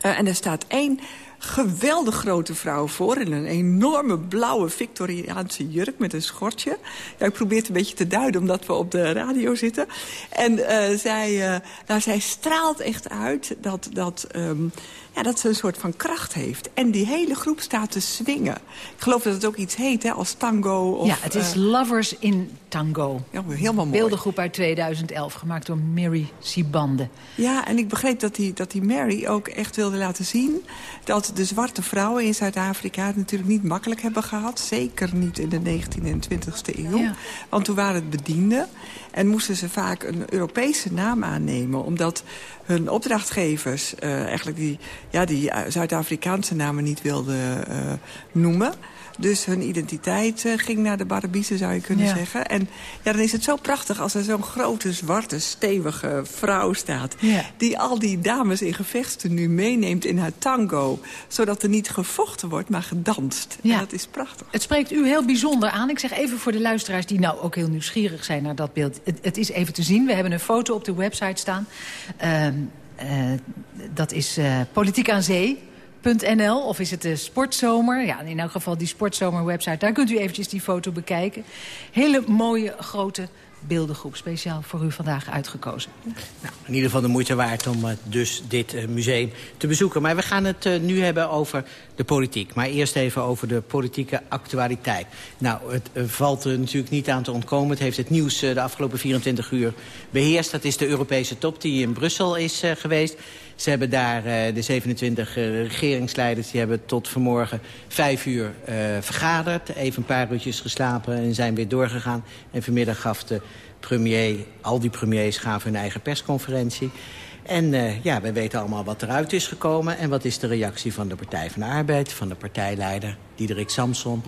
en er staat één geweldig grote vrouw voor... in een enorme blauwe Victoriaanse jurk met een schortje. Ja, ik probeer het een beetje te duiden omdat we op de radio zitten. En uh, zij, uh, nou, zij straalt echt uit dat... dat um, ja, dat ze een soort van kracht heeft. En die hele groep staat te swingen. Ik geloof dat het ook iets heet, hè, als tango. Of, ja, het is uh, Lovers in Tango. Ja, helemaal mooi. Beeldengroep uit 2011, gemaakt door Mary Sibande. Ja, en ik begreep dat die, dat die Mary ook echt wilde laten zien... dat de zwarte vrouwen in Zuid-Afrika het natuurlijk niet makkelijk hebben gehad. Zeker niet in de 19e en 20e eeuw. Ja. Want toen waren het bedienden. En moesten ze vaak een Europese naam aannemen. Omdat hun opdrachtgevers uh, eigenlijk die, ja, die Zuid-Afrikaanse namen niet wilden uh, noemen. Dus hun identiteit uh, ging naar de Barabiezen, zou je kunnen ja. zeggen. En ja, dan is het zo prachtig als er zo'n grote, zwarte, stevige vrouw staat... Ja. die al die dames in gevechten nu meeneemt in haar tango... zodat er niet gevochten wordt, maar gedanst. Ja. En dat is prachtig. Het spreekt u heel bijzonder aan. Ik zeg even voor de luisteraars die nou ook heel nieuwsgierig zijn naar dat beeld. Het, het is even te zien. We hebben een foto op de website staan. Uh, uh, dat is uh, Politiek aan Zee. .nl of is het de sportzomer? Ja, in elk geval die sportzomer website. Daar kunt u eventjes die foto bekijken. Hele mooie grote beeldengroep speciaal voor u vandaag uitgekozen. Nou, in ieder geval de moeite waard om uh, dus dit uh, museum te bezoeken. Maar we gaan het nu hebben over de politiek. Maar eerst even over de politieke actualiteit. Nou, het valt er natuurlijk niet aan te ontkomen. Het heeft het nieuws de afgelopen 24 uur beheerst. Dat is de Europese top die in Brussel is geweest. Ze hebben daar, uh, de 27 uh, regeringsleiders, die hebben tot vanmorgen vijf uur uh, vergaderd. Even een paar uurtjes geslapen en zijn weer doorgegaan. En vanmiddag gaf de premier, al die premiers gaven hun eigen persconferentie. En uh, ja, we weten allemaal wat eruit is gekomen. En wat is de reactie van de Partij van de Arbeid, van de partijleider Diederik Samson.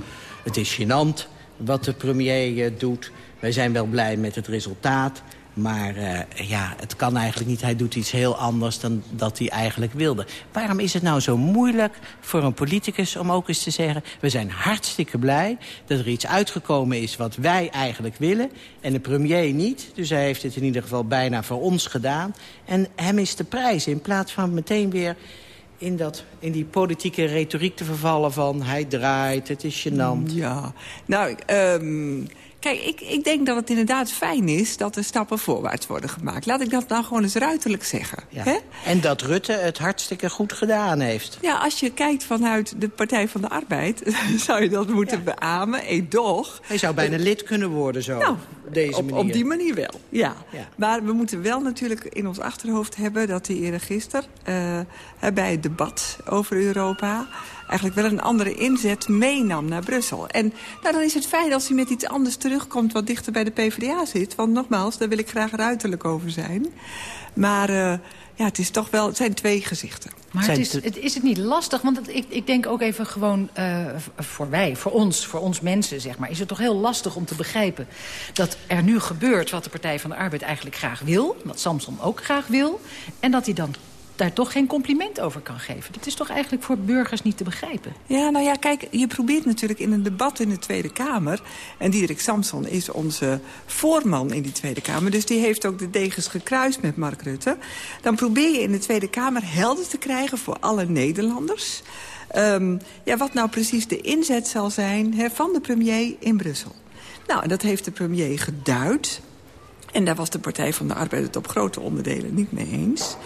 Het is gênant wat de premier doet. Wij zijn wel blij met het resultaat. Maar uh, ja, het kan eigenlijk niet. Hij doet iets heel anders dan dat hij eigenlijk wilde. Waarom is het nou zo moeilijk voor een politicus om ook eens te zeggen... we zijn hartstikke blij dat er iets uitgekomen is wat wij eigenlijk willen... en de premier niet. Dus hij heeft het in ieder geval bijna voor ons gedaan. En hem is de prijs in plaats van meteen weer... In, dat, in die politieke retoriek te vervallen van... hij draait, het is gênant. Ja, nou... Um... Kijk, ik, ik denk dat het inderdaad fijn is dat er stappen voorwaarts worden gemaakt. Laat ik dat nou gewoon eens ruiterlijk zeggen. Ja. Hè? En dat Rutte het hartstikke goed gedaan heeft. Ja, als je kijkt vanuit de Partij van de Arbeid... zou je dat moeten ja. beamen. Edoch. Hij zou bijna lid kunnen worden zo. Nou, deze op, manier. op die manier wel, ja. ja. Maar we moeten wel natuurlijk in ons achterhoofd hebben... dat hij eerder gisteren uh, bij het debat over Europa eigenlijk wel een andere inzet meenam naar Brussel. En nou, dan is het fijn als hij met iets anders terugkomt... wat dichter bij de PvdA zit. Want nogmaals, daar wil ik graag ruiterlijk over zijn. Maar uh, ja, het, is toch wel, het zijn twee gezichten. Maar het is, het, is het niet lastig? Want het, ik, ik denk ook even gewoon uh, voor wij, voor ons, voor ons mensen, zeg maar... is het toch heel lastig om te begrijpen dat er nu gebeurt... wat de Partij van de Arbeid eigenlijk graag wil. Wat Samson ook graag wil. En dat hij dan daar toch geen compliment over kan geven. Dat is toch eigenlijk voor burgers niet te begrijpen? Ja, nou ja, kijk, je probeert natuurlijk in een debat in de Tweede Kamer... en Diederik Samson is onze voorman in die Tweede Kamer... dus die heeft ook de degens gekruist met Mark Rutte... dan probeer je in de Tweede Kamer helder te krijgen voor alle Nederlanders... Um, ja, wat nou precies de inzet zal zijn van de premier in Brussel. Nou, en dat heeft de premier geduid... en daar was de Partij van de Arbeid het op grote onderdelen niet mee eens...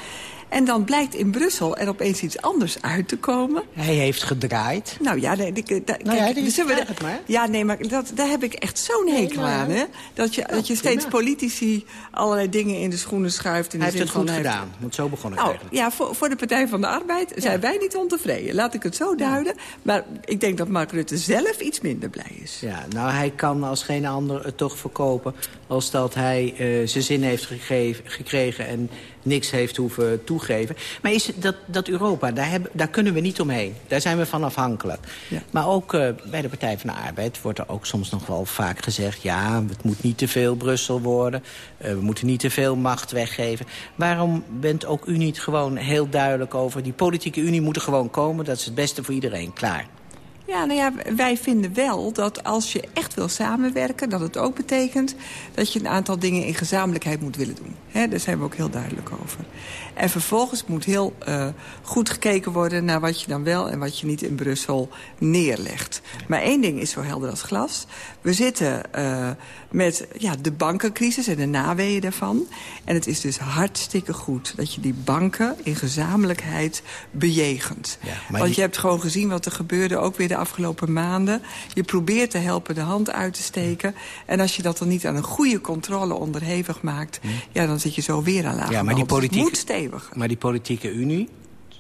En dan blijkt in Brussel er opeens iets anders uit te komen. Hij heeft gedraaid. Nou ja, nee, ik, da, nou ja, kijk, dus we, het maar. Ja, nee, maar dat, daar heb ik echt zo'n hekel nee, aan. Hè? Dat je, dat je steeds politici allerlei dingen in de schoenen schuift. In hij de heeft het goed gedaan, want zo begon ik nou, eigenlijk. Ja, voor, voor de Partij van de Arbeid zijn Ja. wij niet ontevreden. Laat ik het zo duiden. Maar ik denk dat Mark Rutte zelf iets minder blij is. Ja, nou, hij kan als geen ander het toch verkopen... als dat hij uh, zijn zin heeft gegeven, gekregen en niks heeft hoeven toegeven. Maar is dat, dat Europa, daar, hebben, daar kunnen we niet omheen. Daar zijn we van afhankelijk. Ja. Maar ook uh, bij de Partij van de Arbeid wordt er ook soms nog wel vaak gezegd... ja, het moet niet te veel Brussel worden. Uh, we moeten niet te veel macht weggeven. Waarom bent ook u niet gewoon heel duidelijk over... die politieke unie moet er gewoon komen, dat is het beste voor iedereen. Klaar. Ja, nou ja, wij vinden wel dat als je echt wil samenwerken... dat het ook betekent dat je een aantal dingen in gezamenlijkheid moet willen doen. Daar zijn we ook heel duidelijk over. En vervolgens moet heel uh, goed gekeken worden naar wat je dan wel... en wat je niet in Brussel neerlegt. Maar één ding is zo helder als glas. We zitten uh, met ja, de bankencrisis en de naweeën daarvan. En het is dus hartstikke goed dat je die banken in gezamenlijkheid bejegent. Ja, Want die... je hebt gewoon gezien wat er gebeurde, ook weer de afgelopen maanden. Je probeert te helpen de hand uit te steken. En als je dat dan niet aan een goede controle onderhevig maakt... Hm. ja, dan zit je zo weer aan laag. Ja, maar die politiek... moet stevig. Maar die politieke unie,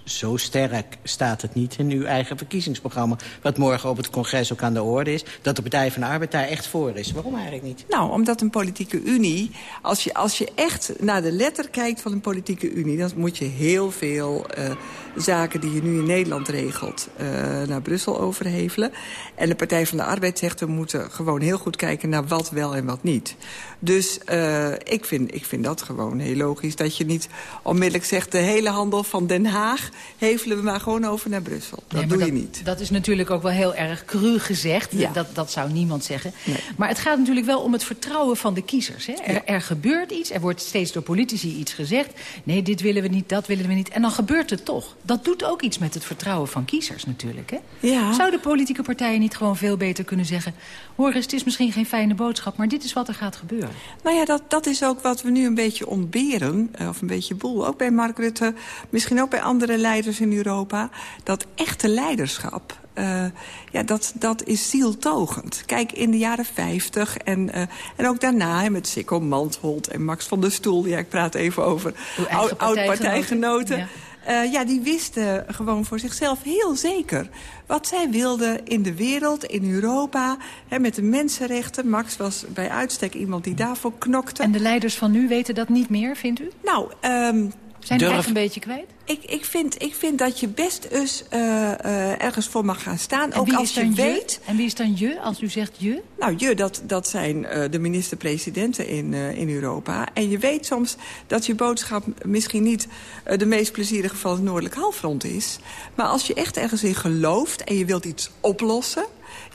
zo sterk staat het niet in uw eigen verkiezingsprogramma... wat morgen op het congres ook aan de orde is... dat de Partij van de Arbeid daar echt voor is. Waarom eigenlijk niet? Nou, omdat een politieke unie... als je, als je echt naar de letter kijkt van een politieke unie... dan moet je heel veel uh, zaken die je nu in Nederland regelt... Uh, naar Brussel overhevelen. En de Partij van de Arbeid zegt... we moeten gewoon heel goed kijken naar wat wel en wat niet. Dus uh, ik, vind, ik vind dat gewoon heel logisch. Dat je niet onmiddellijk zegt... de hele handel van Den Haag hevelen we maar gewoon over naar Brussel. Dat Nee, doe je niet. Dat is natuurlijk ook wel heel erg cru gezegd. Ja. Dat, dat zou niemand zeggen. Maar het gaat natuurlijk wel om het vertrouwen van de kiezers. Hè? Er, er gebeurt iets, er wordt steeds door politici iets gezegd. Nee, dit willen we niet, dat willen we niet. En dan gebeurt het toch. Dat doet ook iets met het vertrouwen van kiezers natuurlijk. Hè? Ja. Zouden politieke partijen niet gewoon veel beter kunnen zeggen... hoor eens, het is misschien geen fijne boodschap, maar dit is wat er gaat gebeuren. Nou ja, dat, dat is ook wat we nu een beetje ontberen. eh, Of een beetje boel. Ook bij Mark Rutte. Misschien ook bij andere leiders in Europa. Dat echte leiderschap. eh, ja, dat, dat is zieltogend. Kijk, in de jaren 50 en, eh, en ook daarna hè, met Sikko Mandholt en Max van der Stoel. Ja, ik praat even over oud- oud-partijgenoten. Ja. Eh, ja, die wisten gewoon voor zichzelf heel zeker wat zij wilden in de wereld, in Europa, hè, met de mensenrechten. Max was bij uitstek iemand die daarvoor knokte. En de leiders van nu weten dat niet meer, vindt u? Nou, ehm Zijn er echt een beetje kwijt? Ik, ik, vind, ik vind dat je best eens eh, eh, ergens voor mag gaan staan. En ook als je dan weet... En wie is dan je, als u zegt je? Nou, je, dat, dat zijn eh, de minister-presidenten in, eh, in Europa. En je weet soms dat je boodschap misschien niet de meest plezierige van het noordelijk halfrond is. Maar als je echt ergens in gelooft en je wilt iets oplossen...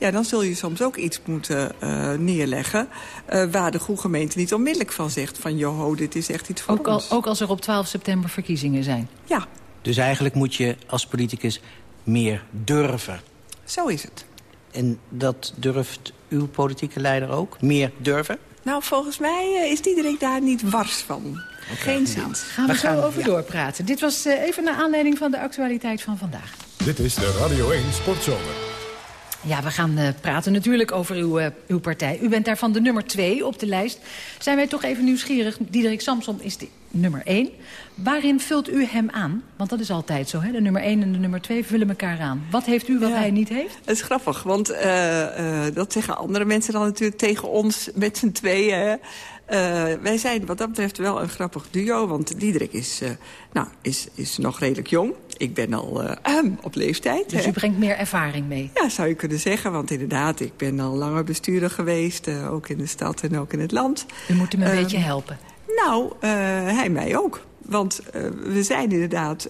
Ja, dan zul je soms ook iets moeten eh, neerleggen... eh, waar de goede gemeente niet onmiddellijk van zegt... van joho, dit is echt iets voor Ook, al, ons. ook als er op 12 september verkiezingen zijn. Ja, Dus eigenlijk moet je als politicus meer durven. zo is het. En dat durft uw politieke leider ook? Meer durven? Nou, volgens mij eh, is Diederik daar niet wars van. Geen zin. Gaan we, zo over doorpraten. Dit was even naar aanleiding van de actualiteit van vandaag. Dit is de Radio 1 Sportzomer. Ja, we gaan eh, praten natuurlijk over uw, eh, uw partij. U bent daarvan de nummer twee op de lijst. Zijn wij toch even nieuwsgierig. Diederik Samsom is de nummer één. Waarin vult u hem aan? Want dat is altijd zo, hè? De nummer één en de nummer twee vullen elkaar aan. Wat heeft u wat Ja. hij niet heeft? Het is grappig, want eh, dat zeggen andere mensen dan natuurlijk tegen ons met z'n tweeën. wij zijn wat dat betreft wel een grappig duo, want Diederik is, nou, is, is nog redelijk jong. Ik ben al eh, ahem, op leeftijd. Dus hè. u brengt meer ervaring mee. Ja, zou je kunnen zeggen, want inderdaad, ik ben al langer bestuurder geweest. eh, ook in de stad en ook in het land. U moet hem een Ehm, beetje helpen. Nou, eh, hij mij ook. Want we zijn inderdaad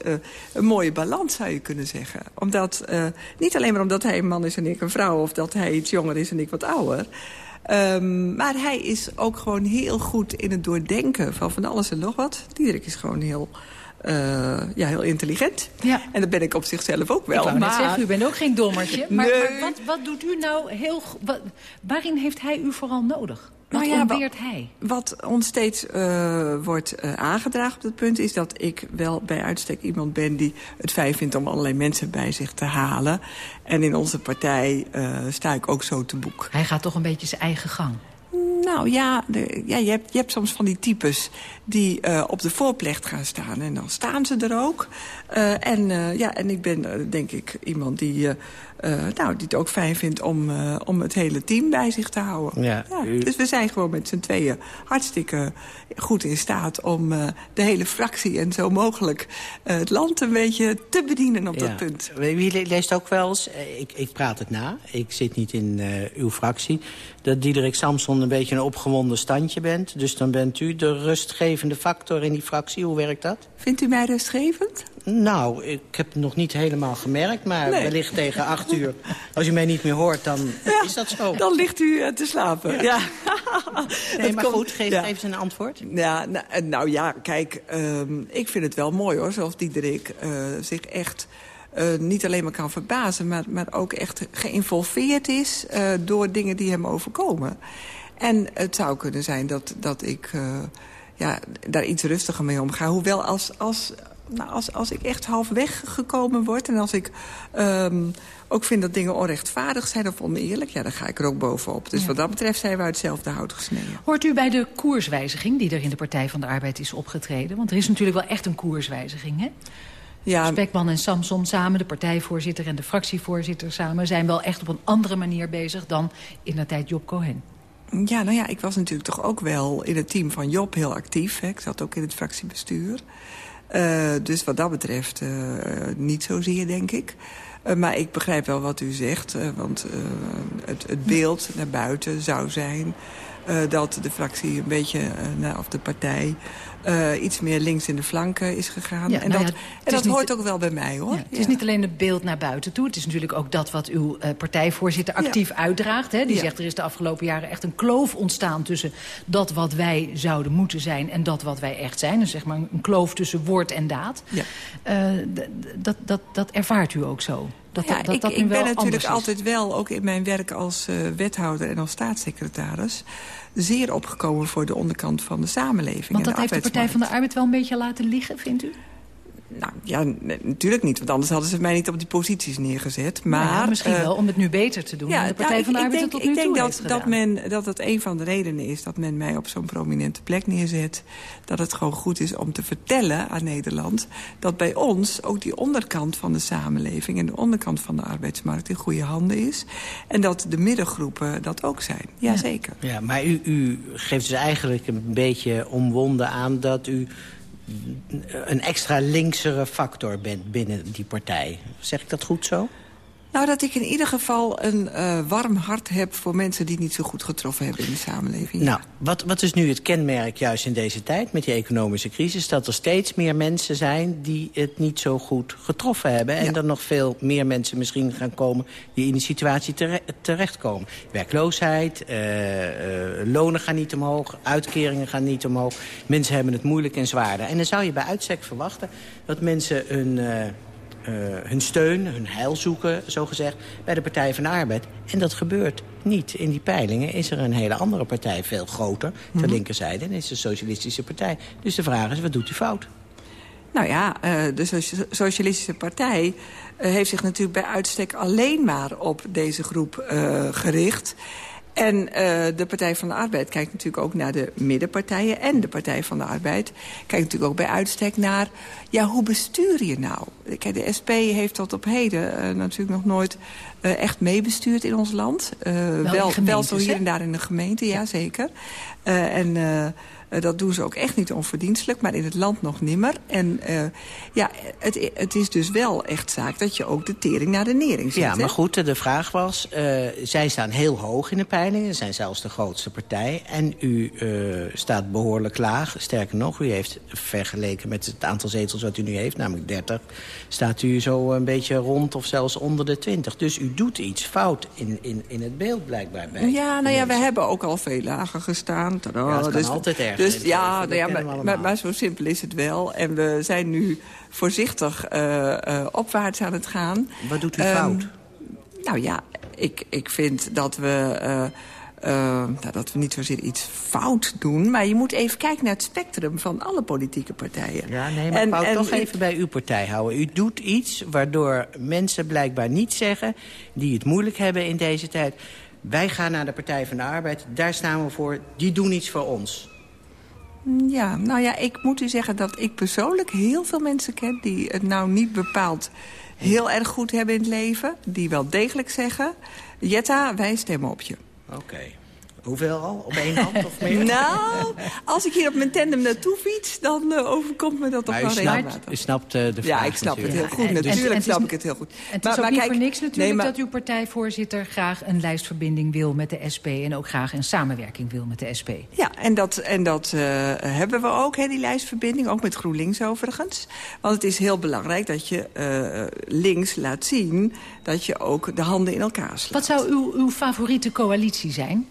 een mooie balans, zou je kunnen zeggen. Omdat, niet alleen maar omdat hij een man is en ik een vrouw... of dat hij iets jonger is en ik wat ouder... Ehm, maar hij is ook gewoon heel goed in het doordenken van van alles en nog wat. Diederik is gewoon heel, eh, ja, heel intelligent. Ja. En dat ben ik op zichzelf ook wel. ik maar... zeggen, u bent ook geen dommertje. Maar, Nee. maar wat, wat doet u nou heel... Wat, waarin heeft hij u vooral nodig? Wat Nou ja, hij? Wat ons steeds eh, wordt eh, aangedragen op dat punt... is dat ik wel bij uitstek iemand ben die het fijn vindt... om allerlei mensen bij zich te halen. En in onze partij sta ik ook zo te boek. Hij gaat toch een beetje zijn eigen gang. Nou ja, de, ja je, hebt, je hebt soms van die types die eh, op de voorplecht gaan staan. En dan staan ze er ook. Eh, en, eh, ja, en ik ben denk ik iemand die, nou, die het ook fijn vindt om, om het hele team bij zich te houden. Ja, Dus we zijn gewoon met z'n tweeën hartstikke goed in staat... om de hele fractie en zo mogelijk het land een beetje te bedienen op Ja. dat punt. Wie le- leest ook wel eens, ik, ik praat het na, ik zit niet in uw fractie... dat Diederik Samson een beetje een opgewonden standje bent. Dus dan bent u de rustgevende factor in die fractie. Hoe werkt dat? Vindt u mij rustgevend? Nou, ik heb het nog niet helemaal gemerkt, maar Nee. wellicht tegen acht uur... als u mij niet meer hoort, dan is dat zo. Dan ligt u eh, te slapen. Ja. Nee, Dat maar komt- goed, geef ja. even een antwoord. Ja, nou, eh, nou ja, kijk, ehm, ik vind het wel mooi hoor, zoals Diederik eh, zich echt eh, niet alleen maar kan verbazen, maar, maar ook echt geïnvolveerd is eh, door dingen die hem overkomen. En het zou kunnen zijn dat, dat ik eh, ja, daar iets rustiger mee omga. Hoewel als, als, nou, als, als ik echt halfweg gekomen word en als ik ehm, ook vind dat dingen onrechtvaardig zijn of oneerlijk, ja, dan ga ik er ook bovenop. Dus Ja. wat dat betreft zijn we uit hetzelfde hout gesneden. Hoort u bij de koerswijziging die er in de Partij van de Arbeid is opgetreden? Want er is natuurlijk wel echt een koerswijziging, hè? Ja, Spekman en Samson samen, de partijvoorzitter en de fractievoorzitter samen... zijn wel echt op een andere manier bezig dan in de tijd Job Cohen. Ja, nou ja, ik was natuurlijk toch ook wel in het team van Job heel actief. Hè. Ik zat ook in het fractiebestuur. Eh, dus wat dat betreft eh, niet zozeer, denk ik. Eh, maar ik begrijp wel wat u zegt. want het, het beeld naar buiten zou zijn... dat de fractie een beetje, nou, of de partij... eh, iets meer links in de flanken is gegaan. Ja, en nou dat, ja, en dat hoort ook wel bij mij, hoor. Ja, het is niet alleen het beeld naar buiten toe. Het is natuurlijk ook dat wat uw eh, partijvoorzitter actief uitdraagt. Hè. Die zegt er is de afgelopen jaren echt een kloof ontstaan... tussen dat wat wij zouden moeten zijn en dat wat wij echt zijn. Dus zeg maar een kloof tussen woord en daad. Ja. Eh, dat, dat, dat ervaart u ook zo? Dat, Ja, dat, dat, ik, ik ben natuurlijk altijd wel, ook in mijn werk als wethouder en als staatssecretaris... zeer opgekomen voor de onderkant van de samenleving. Want dat heeft de Partij van de Arbeid wel een beetje laten liggen, vindt u? Nou ja, natuurlijk niet, want anders hadden ze mij niet op die posities neergezet. Maar, Nou ja, misschien eh, wel om het nu beter te doen. dan de Partij nou, van de ik- Arbeid ik denk, tot nu ik toe denk heeft dat, dat, men, dat het een van de redenen is dat men mij op zo'n prominente plek neerzet. Dat het gewoon goed is om te vertellen aan Nederland... dat bij ons ook die onderkant van de samenleving... en de onderkant van de arbeidsmarkt in goede handen is. En dat de middengroepen dat ook zijn. Jazeker. Ja, maar u, u geeft dus eigenlijk een beetje omwonden aan dat u een extra linksere factor bent binnen die partij. Zeg ik dat goed zo? Nou, dat ik in ieder geval een eh, warm hart heb... voor mensen die het niet zo goed getroffen hebben in de samenleving. Nou, wat, wat is nu het kenmerk juist in deze tijd met die economische crisis? Dat er steeds meer mensen zijn die het niet zo goed getroffen hebben. En er nog veel meer mensen misschien gaan komen die in die situatie tere terechtkomen. Werkloosheid, eh, eh, lonen gaan niet omhoog, uitkeringen gaan niet omhoog. Mensen hebben het moeilijk en zwaarder. En dan zou je bij uitstek verwachten dat mensen hun... eh, hun steun, hun heil zoeken, zogezegd, bij de Partij van de Arbeid. En dat gebeurt niet. In die peilingen is er een hele andere partij, veel groter, ter Mhm. linkerzijde. En is de Socialistische Partij. Dus de vraag is, wat doet u fout? Nou ja, eh, de Socia- Socialistische Partij eh, heeft zich natuurlijk bij uitstek alleen maar op deze groep gericht. En eh, de Partij van de Arbeid kijkt natuurlijk ook naar de middenpartijen. En de Partij van de Arbeid kijkt natuurlijk ook bij uitstek naar... ja, hoe bestuur je nou? Kijk, de SP heeft tot op heden eh, natuurlijk nog nooit eh, echt meebestuurd in ons land. Wel, wel gemeentes, zo hier en daar in de gemeente, ja zeker. En dat doen ze ook echt niet onverdienstelijk, maar in het land nog nimmer. En eh, ja, het, het is dus wel echt zaak dat je ook de tering naar de nering zet. Ja, hè? maar goed, de vraag was... eh, zij staan heel hoog in de peilingen, zijn zelfs de grootste partij. En u eh, staat behoorlijk laag. Sterker nog, u heeft vergeleken met het aantal zetels wat u nu heeft... namelijk 30, staat u zo een beetje rond of zelfs onder de 20. Dus u doet iets fout in, in, in het beeld blijkbaar bij. Ja, nou ja, we hebben ook al veel lager gestaan. Ja, het kan altijd erger in Dus ja, nou ja maar, maar, maar zo simpel is het wel. En we zijn nu voorzichtig eh, eh, opwaarts aan het gaan. Wat doet u Ehm, fout? Nou ja, ik, ik vind dat we... eh, nou, dat we niet zozeer iets fout doen. Maar je moet even kijken naar het spectrum van alle politieke partijen. Ja, nee, maar ik wou toch even bij uw partij houden. U doet iets waardoor mensen blijkbaar niet zeggen... die het moeilijk hebben in deze tijd... wij gaan naar de Partij van de Arbeid, daar staan we voor... die doen iets voor ons. Ja, nou ja, ik moet u zeggen dat ik persoonlijk heel veel mensen ken... die het nou niet bepaald heel erg goed hebben in het leven. Die wel degelijk zeggen... Jetta, wij stemmen op je. Oké. Hoeveel al? Op één hand of meer? Nou, als ik hier op mijn tandem naartoe fiets... dan eh, overkomt me dat toch Maar wel snapt, regelmatig. u snapt eh, de vraag Ja, ik snap het heel natuurlijk. goed. En- Natuurlijk en het is snap ik het heel goed. Het is ook niet voor niks natuurlijk nee, maar- dat uw partijvoorzitter graag een lijstverbinding wil met de SP... en ook graag een samenwerking wil met de SP. Ja, en dat, en dat eh, hebben we ook, hè, die lijstverbinding. Ook met GroenLinks overigens. Want het is heel belangrijk dat je eh, links laat zien... dat je ook de handen in elkaar slaat. Wat zou uw, uw favoriete coalitie zijn?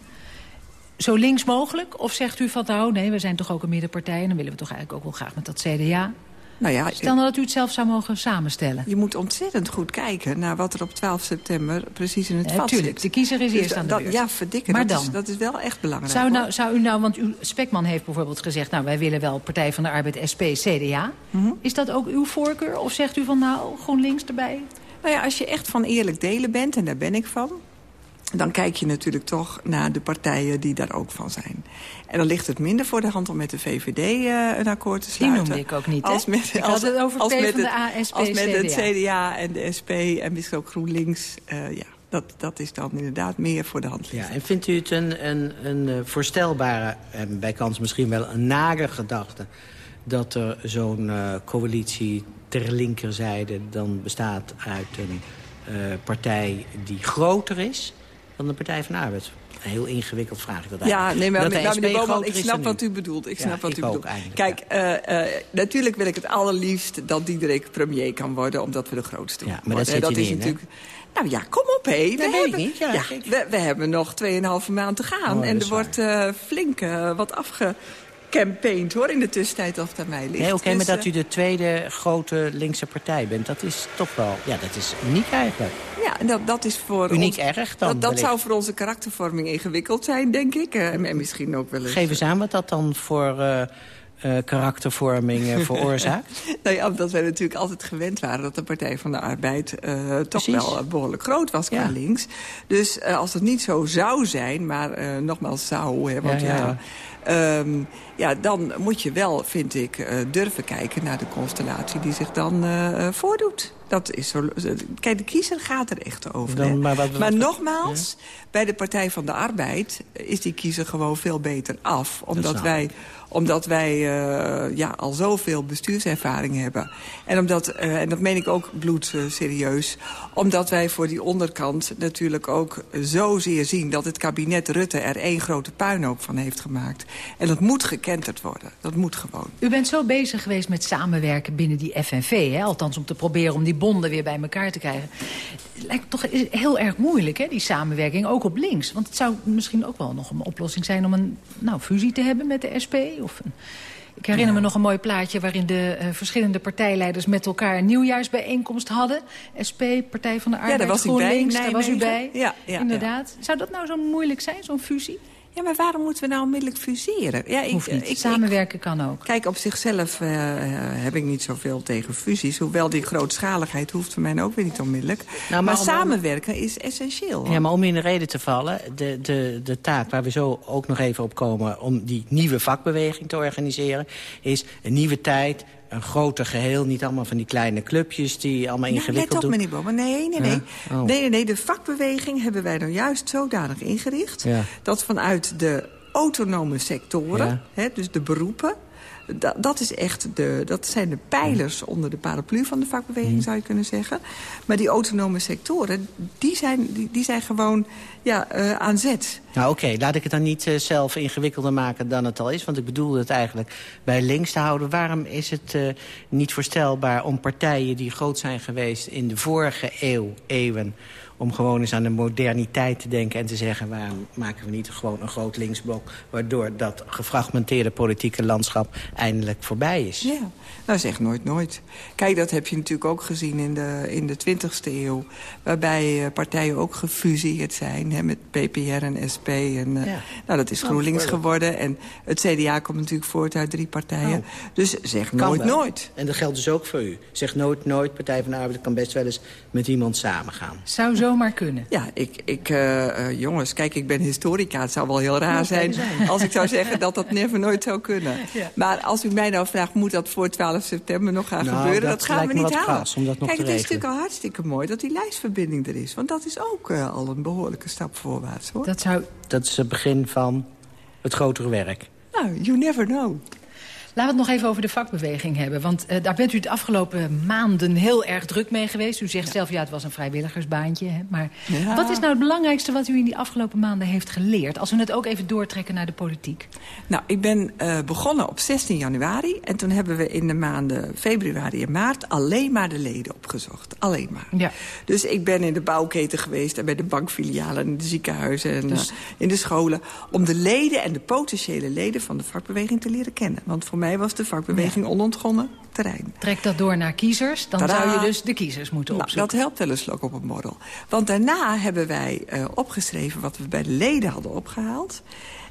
Zo links mogelijk? Of zegt u van nou, nee, we zijn toch ook een middenpartij... en dan willen we toch eigenlijk ook wel graag met dat CDA? Nou ja, Stel nou dat u het zelf zou mogen samenstellen. Je moet ontzettend goed kijken naar wat er op 12 september precies in het Ja, vat tuurlijk, zit. de kiezer is Dus eerst aan de dat- beurt. Ja, verdikken, Maar dat, dan? Is, dat is wel echt belangrijk. Zou, nou, zou u nou, want uw Spekman heeft bijvoorbeeld gezegd... nou, wij willen wel Partij van de Arbeid, SP, CDA. Mhm. Is dat ook uw voorkeur? Of zegt u van nou, GroenLinks erbij? Nou ja, als je echt van eerlijk delen bent, en daar ben ik van... dan kijk je natuurlijk toch naar de partijen die daar ook van zijn. En dan ligt het minder voor de hand om met de VVD eh, een akkoord te Die sluiten. noemde ik ook niet? Als met, Ik als, had het over als met PvdA, het, SP, Als met het CDA. En de SP en misschien ook GroenLinks. eh, ja, dat, dat is dan inderdaad meer voor de hand Ja, liggen. en vindt u het een, een, een eh, voorstelbare, en bij kans misschien wel een nare gedachte... dat er zo'n eh, coalitie ter linkerzijde dan bestaat uit een eh, partij die groter is... dan de Partij van de Arbeid? Heel ingewikkeld vraag ik dat Ja, eigenlijk. nee, maar, Dat meneer Boman, ik snap wat u bedoelt. Ik Ja, snap wat ik u bedoelt. eigenlijk, Kijk, eh, eh, natuurlijk wil ik het allerliefst dat Diederik premier kan worden... omdat we de grootste Ja, maar worden. dat zit hij is hè? natuurlijk... Nou ja, kom op, hé. We, weet ik hebben, niet. Ja, ja, we, we hebben nog 2,5 maand te gaan. Oh, en dat er wordt eh, flink wat afgecampaigned, hoor, in de tussentijd of aan mij ligt. Nee, oké, maar Dus, dat eh, u de tweede grote linkse partij bent, dat is toch wel... Ja, dat is uniek eigenlijk. Ja, en dat, dat is voor Uniek ons, erg dan Dat, dat zou voor onze karaktervorming ingewikkeld zijn, denk ik. Eh, en misschien ook wel eens... Geef eens aan wat dat dan voor eh, eh, karaktervorming eh, veroorzaakt. Nou ja, omdat wij natuurlijk altijd gewend waren... dat de Partij van de Arbeid eh, toch wel eh, behoorlijk groot was qua Ja. links. Dus als het niet zo zou zijn, maar nogmaals zou... Hè, want Ja, ja, ja, ehm, ja, dan moet je wel, vind ik, durven kijken naar de constellatie... die zich dan voordoet. Dat is zo, kijk, de kiezer gaat er echt over. Dan- maar wat- wat- nogmaals, bij de Partij van de Arbeid... is die kiezer gewoon veel beter af. Omdat wij omdat wij eh, ja, al zoveel bestuurservaring hebben. En, omdat, eh, en dat meen ik ook bloedserieus. omdat wij voor die onderkant natuurlijk ook zozeer zien... dat het kabinet Rutte er één grote puinhoop van heeft gemaakt. En dat moet gekenterd worden. Dat moet gewoon. U bent zo bezig geweest met samenwerken binnen die FNV. Hè? Althans om te proberen om die bonden weer bij elkaar te krijgen. Het lijkt toch heel erg moeilijk, hè, die samenwerking. Ook op links. Want het zou misschien ook wel nog een oplossing zijn... om een nou, fusie te hebben met de SP. Of een... Ik herinner me nog een mooi plaatje waarin de uh, verschillende partijleiders met elkaar een nieuwjaarsbijeenkomst hadden. SP, Partij van de Arbeid, daar was GroenLinks, daar was u bij. Ja, ja, Inderdaad. Zou dat nou zo moeilijk zijn, zo'n fusie? Ja, maar waarom moeten we nou onmiddellijk fuseren? Ja, ik, Hoeft niet. Ik, Samenwerken kan ook. Kijk, op zichzelf uh, heb ik niet zoveel tegen fusies. Hoewel die grootschaligheid hoeft voor mij ook weer niet onmiddellijk. Nou, maar maar om- samenwerken is essentieel. hoor. Ja, maar om in de reden te vallen, de, de, de taak waar we zo ook nog even op komen... om die nieuwe vakbeweging te organiseren, is een nieuwe tijd... een groter geheel, niet allemaal van die kleine clubjes die allemaal ingewikkeld let op, doen. meneer. Nee, nee, nee. Ja? Oh. nee, nee, nee. De vakbeweging hebben wij nou juist zodanig ingericht... Ja. dat vanuit de autonome sectoren, Ja. hè, dus de beroepen... Da dat, is echt de, dat zijn de pijlers onder de paraplu van de vakbeweging, Mhm. zou je kunnen zeggen. Maar die autonome sectoren, die zijn, die, die zijn gewoon ja, eh, aan zet. Nou oké, laat ik het dan niet eh, zelf ingewikkelder maken dan het al is. Want ik bedoelde het eigenlijk bij links te houden. Waarom is het eh, niet voorstelbaar om partijen die groot zijn geweest... in de vorige eeuw, eeuwen... om gewoon eens aan de moderniteit te denken en te zeggen... waarom maken we niet gewoon een groot linksblok... waardoor dat gefragmenteerde politieke landschap eindelijk voorbij is. Ja, nou zeg nooit nooit. Kijk, dat heb je natuurlijk ook gezien in de, in de 20e eeuw... waarbij eh, partijen ook gefuseerd zijn hè, met PPR en SP. En, eh, Ja. Nou, dat is Nou, GroenLinks geworden. En het CDA komt natuurlijk voort uit drie partijen. Oh. Dus zeg Kan nooit wel. nooit. En dat geldt dus ook voor u. Zeg nooit nooit, Partij van de Arbeid kan best wel eens met iemand samengaan. Zou zomaar kunnen. Ja, ik, ik, eh, eh, jongens, kijk, ik ben historica. Het zou wel heel raar zijn als ik zou zeggen dat dat never nooit zou kunnen. Ja. Maar als u mij nou vraagt, moet dat voor 12 september nog gaan Nou, gebeuren? dat Dat, gaan we niet halen. gas om dat nog kijk, te het is natuurlijk al hartstikke mooi dat die lijstverbinding er is. Want dat is ook eh, al een behoorlijke stap voorwaarts, hoor. Dat zou... Dat is het begin van het grotere werk. Nou, you never know. Laten we het nog even over de vakbeweging hebben. Want eh, daar bent u de afgelopen maanden heel erg druk mee geweest. U zegt zelf, ja, het was een vrijwilligersbaantje. Hè? Maar Ja. wat is nou het belangrijkste wat u in die afgelopen maanden heeft geleerd? Als we het ook even doortrekken naar de politiek. Nou, ik ben eh, begonnen op 16 januari. En toen hebben we in de maanden februari en maart alleen maar de leden opgezocht. Alleen maar. Ja. Dus ik ben in de bouwketen geweest en bij de bankfilialen... en de ziekenhuizen en Dus- eh, in de scholen... om de leden en de potentiële leden van de vakbeweging te leren kennen. Want voor mij was de vakbeweging onontgonnen terrein. Trek dat door naar kiezers, dan Tadaa. zou je dus de kiezers moeten Nou, opzoeken. dat helpt wel een slok op een borrel. Want daarna hebben wij eh, opgeschreven wat we bij de leden hadden opgehaald.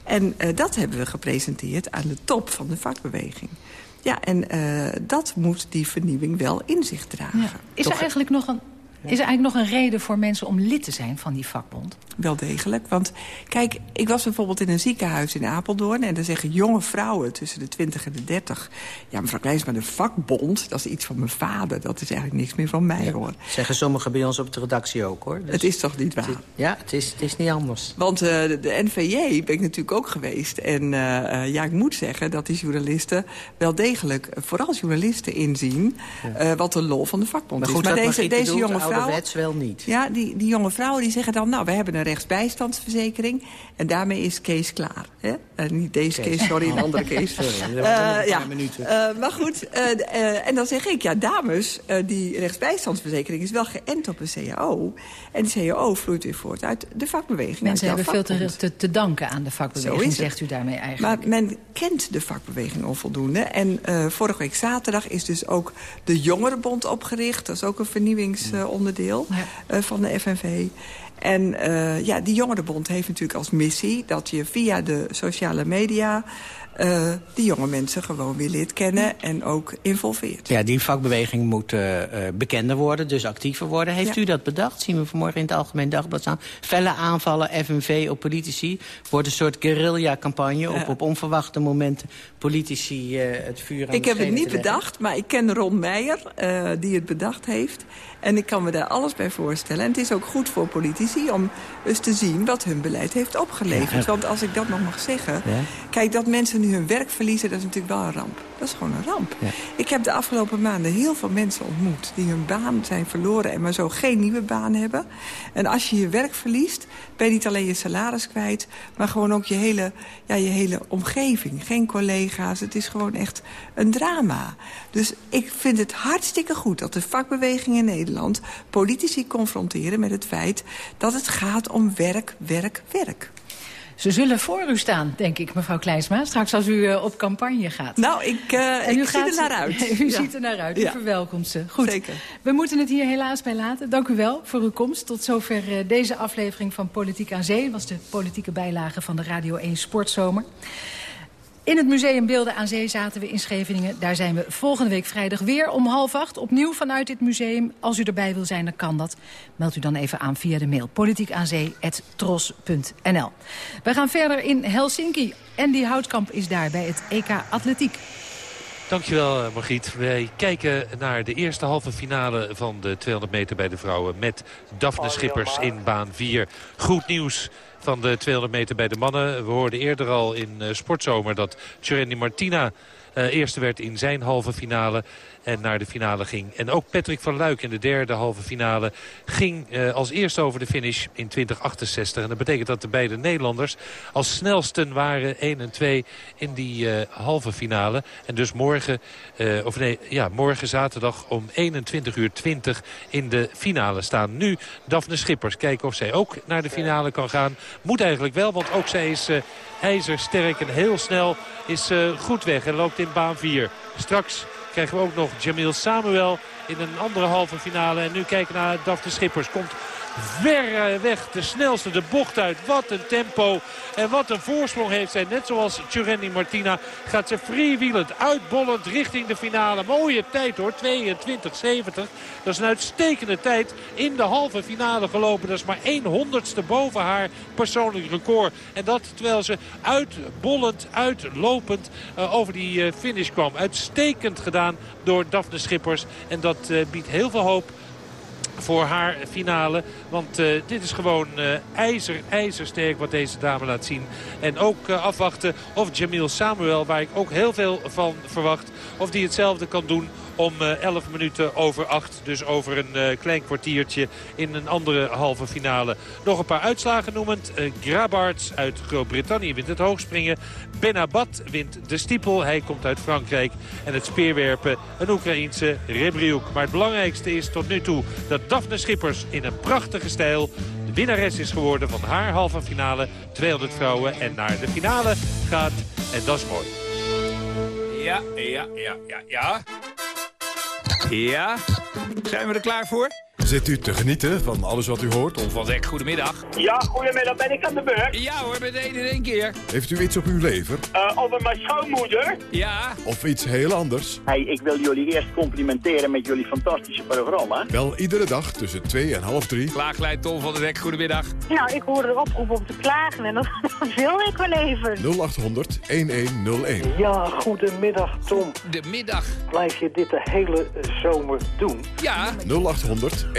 En eh, dat hebben we gepresenteerd aan de top van de vakbeweging. Ja, en eh, dat moet die vernieuwing wel in zich dragen. Ja. Is, er eigenlijk nog een, is er eigenlijk nog een reden voor mensen om lid te zijn van die vakbond? Wel degelijk. Want kijk, ik was bijvoorbeeld in een ziekenhuis in Apeldoorn... en dan zeggen jonge vrouwen tussen de 20 en de 30... ja, mevrouw Kleijsma, de vakbond, dat is iets van mijn vader. Dat is eigenlijk niks meer van mij, hoor. Zeggen sommigen bij ons op de redactie ook, hoor. Dus- Het is toch niet waar? Ja, het is, het is niet anders. Want eh, de, de NVJ ben ik natuurlijk ook geweest. En eh, eh, ja, ik moet zeggen dat die journalisten wel degelijk... vooral journalisten inzien eh, wat de lol van de vakbond Maar is. Maar deze, deze jonge vrouwen... ouderwets wel niet. Ja, die, die jonge vrouwen die zeggen dan... nou, we hebben een rechtsbijstandsverzekering... en daarmee is Kees klaar. Hè? Uh, niet deze Kees, sorry, een andere Kees. Sorry, Uh, waren ja. minuten. Uh, maar goed, uh, uh, en dan zeg ik, ja, dames, uh, die rechtsbijstandsverzekering is wel geënt op een CAO. En die CAO vloeit weer voort uit de vakbeweging. Mensen hebben veel te, te, te danken aan de Zo vakbeweging, is het. zegt u daarmee eigenlijk. Maar men kent de vakbeweging onvoldoende. En uh, vorige week zaterdag is dus ook de Jongerenbond opgericht. Dat is ook een vernieuwingsonderdeel uh, uh, van de FNV. En uh, ja, die Jongerenbond heeft natuurlijk als missie... dat je via de sociale media uh, die jonge mensen gewoon weer leert kennen en ook involveert. Ja, die vakbeweging moet uh, uh, bekender worden, dus actiever worden. Heeft Ja. u dat bedacht? Zien we vanmorgen in het Algemeen Dagblad staan. Felle aanvallen, FNV op politici. Wordt een soort guerrilla-campagne op, op onverwachte momenten politici uh, het vuur aan Ik heb het niet bedacht, maar ik ken Ron Meijer, die het bedacht heeft. En ik kan me daar alles bij voorstellen. En het is ook goed voor politici om eens te zien wat hun beleid heeft opgeleverd. Ja. Want als ik dat nog mag zeggen... Kijk, dat mensen nu hun werk verliezen, dat is natuurlijk wel een ramp. Dat is gewoon een ramp. Ja. Ik heb de afgelopen maanden heel veel mensen ontmoet... die hun baan zijn verloren en maar zo geen nieuwe baan hebben. En als je je werk verliest, ben je niet alleen je salaris kwijt... maar gewoon ook je hele, ja, je hele omgeving. Geen collega's, het is gewoon echt een drama. Dus ik vind het hartstikke goed dat de vakbeweging in Nederland... politici confronteren met het feit dat het gaat om werk, werk, werk. Ze zullen voor u staan, denk ik, mevrouw Kleinsma. Straks als u uh, op campagne gaat. Nou, ik, uh, en u ik gaat, zie er naar uit. u ja. ziet er naar uit. U Ja. verwelkomt ze. Goed. Zeker. We moeten het hier helaas bij laten. Dank u wel voor uw komst. Tot zover uh, deze aflevering van Politiek aan Zee. was de politieke bijlage van de Radio 1 Sportzomer. In het Museum Beelden aan Zee zaten we in Scheveningen. Daar zijn we volgende week vrijdag weer om half acht. Opnieuw vanuit dit museum. Als u erbij wil zijn, dan kan dat. Meld u dan even aan via de mail politiekaanzee.tros.nl. We gaan verder in Helsinki. Andy Houtkamp is daar bij het EK Atletiek. Dankjewel, eh, Margriet. Wij kijken naar de eerste halve finale van de 200 meter bij de vrouwen... met Daphne Schippers in baan 4. Goed nieuws van de 200 meter bij de mannen. We hoorden eerder al in uh, Sportzomer dat Tjurendi Martina... Uh, eerste werd in zijn halve finale en naar de finale ging. En ook Patrick van Luik in de derde halve finale ging uh, als eerste over de finish in 2068. En dat betekent dat de beide Nederlanders als snelsten waren 1 en 2 in die uh, halve finale. En dus morgen, uh, of nee, ja, morgen zaterdag om 21 uur 20 in de finale staan. Nu Daphne Schippers. Kijken of zij ook naar de finale kan gaan. Moet eigenlijk wel, want ook zij is ijzersterk en heel snel is goed weg. En loopt in baan 4. Straks krijgen we ook nog Jamil Samuel in een andere halve finale. En nu kijken naar Daphne Schippers. Komt ver weg de snelste de bocht uit. Wat een tempo en wat een voorsprong heeft zij. Net zoals Tjurendi Martina gaat ze freewheelend, uitbollend richting de finale. Mooie tijd hoor, 22-70. Dat is een uitstekende tijd in de halve finale gelopen. Dat is maar 1 honderdste boven haar persoonlijk record. En dat terwijl ze uitbollend, uitlopend uh, over die uh, finish kwam. Uitstekend gedaan door Daphne Schippers. En dat uh, biedt heel veel hoop voor haar finale. Want uh, dit is gewoon uh, ijzer, ijzersterk wat deze dame laat zien. En ook uh, afwachten of Jamil Samuel, waar ik ook heel veel van verwacht... of die hetzelfde kan doen om 11 minuten over 8. Dus over een klein kwartiertje in een andere halve finale. Nog een paar uitslagen noemend. Grabarts uit Groot-Brittannië wint het hoogspringen. Benabat wint de stiepel. Hij komt uit Frankrijk. En het speerwerpen een Oekraïense Rebriuk. Maar het belangrijkste is tot nu toe dat Daphne Schippers in een prachtige stijl de winnares is geworden van haar halve finale. 200 vrouwen en naar de finale gaat. En dat is mooi. Ja, ja, ja, ja, ja. Ja, zijn we er klaar voor? Zit u te genieten van alles wat u hoort? Tom van Dek, goedemiddag. Ja, goedemiddag. Ben ik aan de beurt? Ja hoor, meteen in één keer. Heeft u iets op uw lever? Uh, over mijn schoonmoeder? Ja. Of iets heel anders? Hey, ik wil jullie eerst complimenteren met jullie fantastische programma. Wel iedere dag tussen 2 en half 3. Klaaglijn Tom van Dek, goedemiddag. Nou, ik hoorde de oproep om te klagen en dat wil ik wel even. 0800 1101. Ja, goedemiddag Tom. De middag. Blijf je dit de hele zomer doen? Ja. 0800 1101.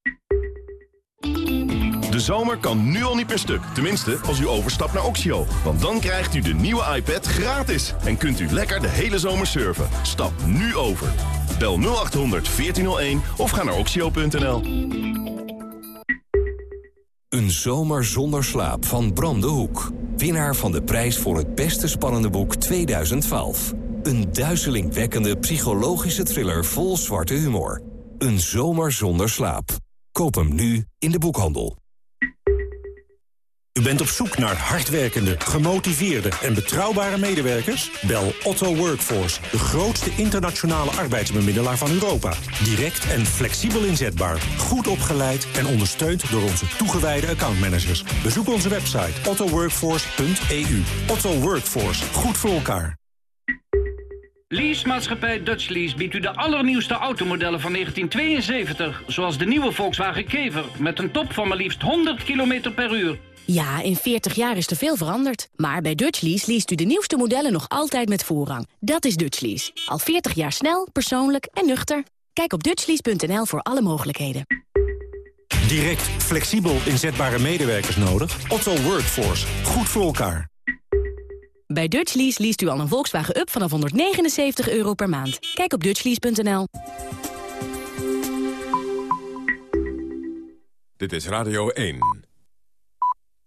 Zomer kan nu al niet per stuk. Tenminste, als u overstapt naar Oxio. Want dan krijgt u de nieuwe iPad gratis. En kunt u lekker de hele zomer surfen. Stap nu over. Bel 0800 1401 of ga naar oxio.nl. Een zomer zonder slaap van Bram de Hoek. Winnaar van de prijs voor het beste spannende boek 2012. Een duizelingwekkende psychologische thriller vol zwarte humor. Een zomer zonder slaap. Koop hem nu in de boekhandel. U bent op zoek naar hardwerkende, gemotiveerde en betrouwbare medewerkers? Bel Otto Workforce, de grootste internationale arbeidsbemiddelaar van Europa. Direct en flexibel inzetbaar, goed opgeleid en ondersteund door onze toegewijde accountmanagers. Bezoek onze website ottoworkforce.eu. Otto Workforce, goed voor elkaar. Leasemaatschappij Dutch Lease biedt u de allernieuwste automodellen van 1972... zoals de nieuwe Volkswagen Kever met een top van maar liefst 100 km per uur. Ja, in 40 jaar is er veel veranderd. Maar bij Dutch Lease leest u de nieuwste modellen nog altijd met voorrang. Dat is Dutch Lease. Al 40 jaar snel, persoonlijk en nuchter. Kijk op dutchlease.nl voor alle mogelijkheden. Direct, flexibel inzetbare medewerkers nodig? Otto Workforce, goed voor elkaar. Bij Dutch Lease leest u al een Volkswagen Up vanaf 179 euro per maand. Kijk op dutchlease.nl. Dit is Radio 1.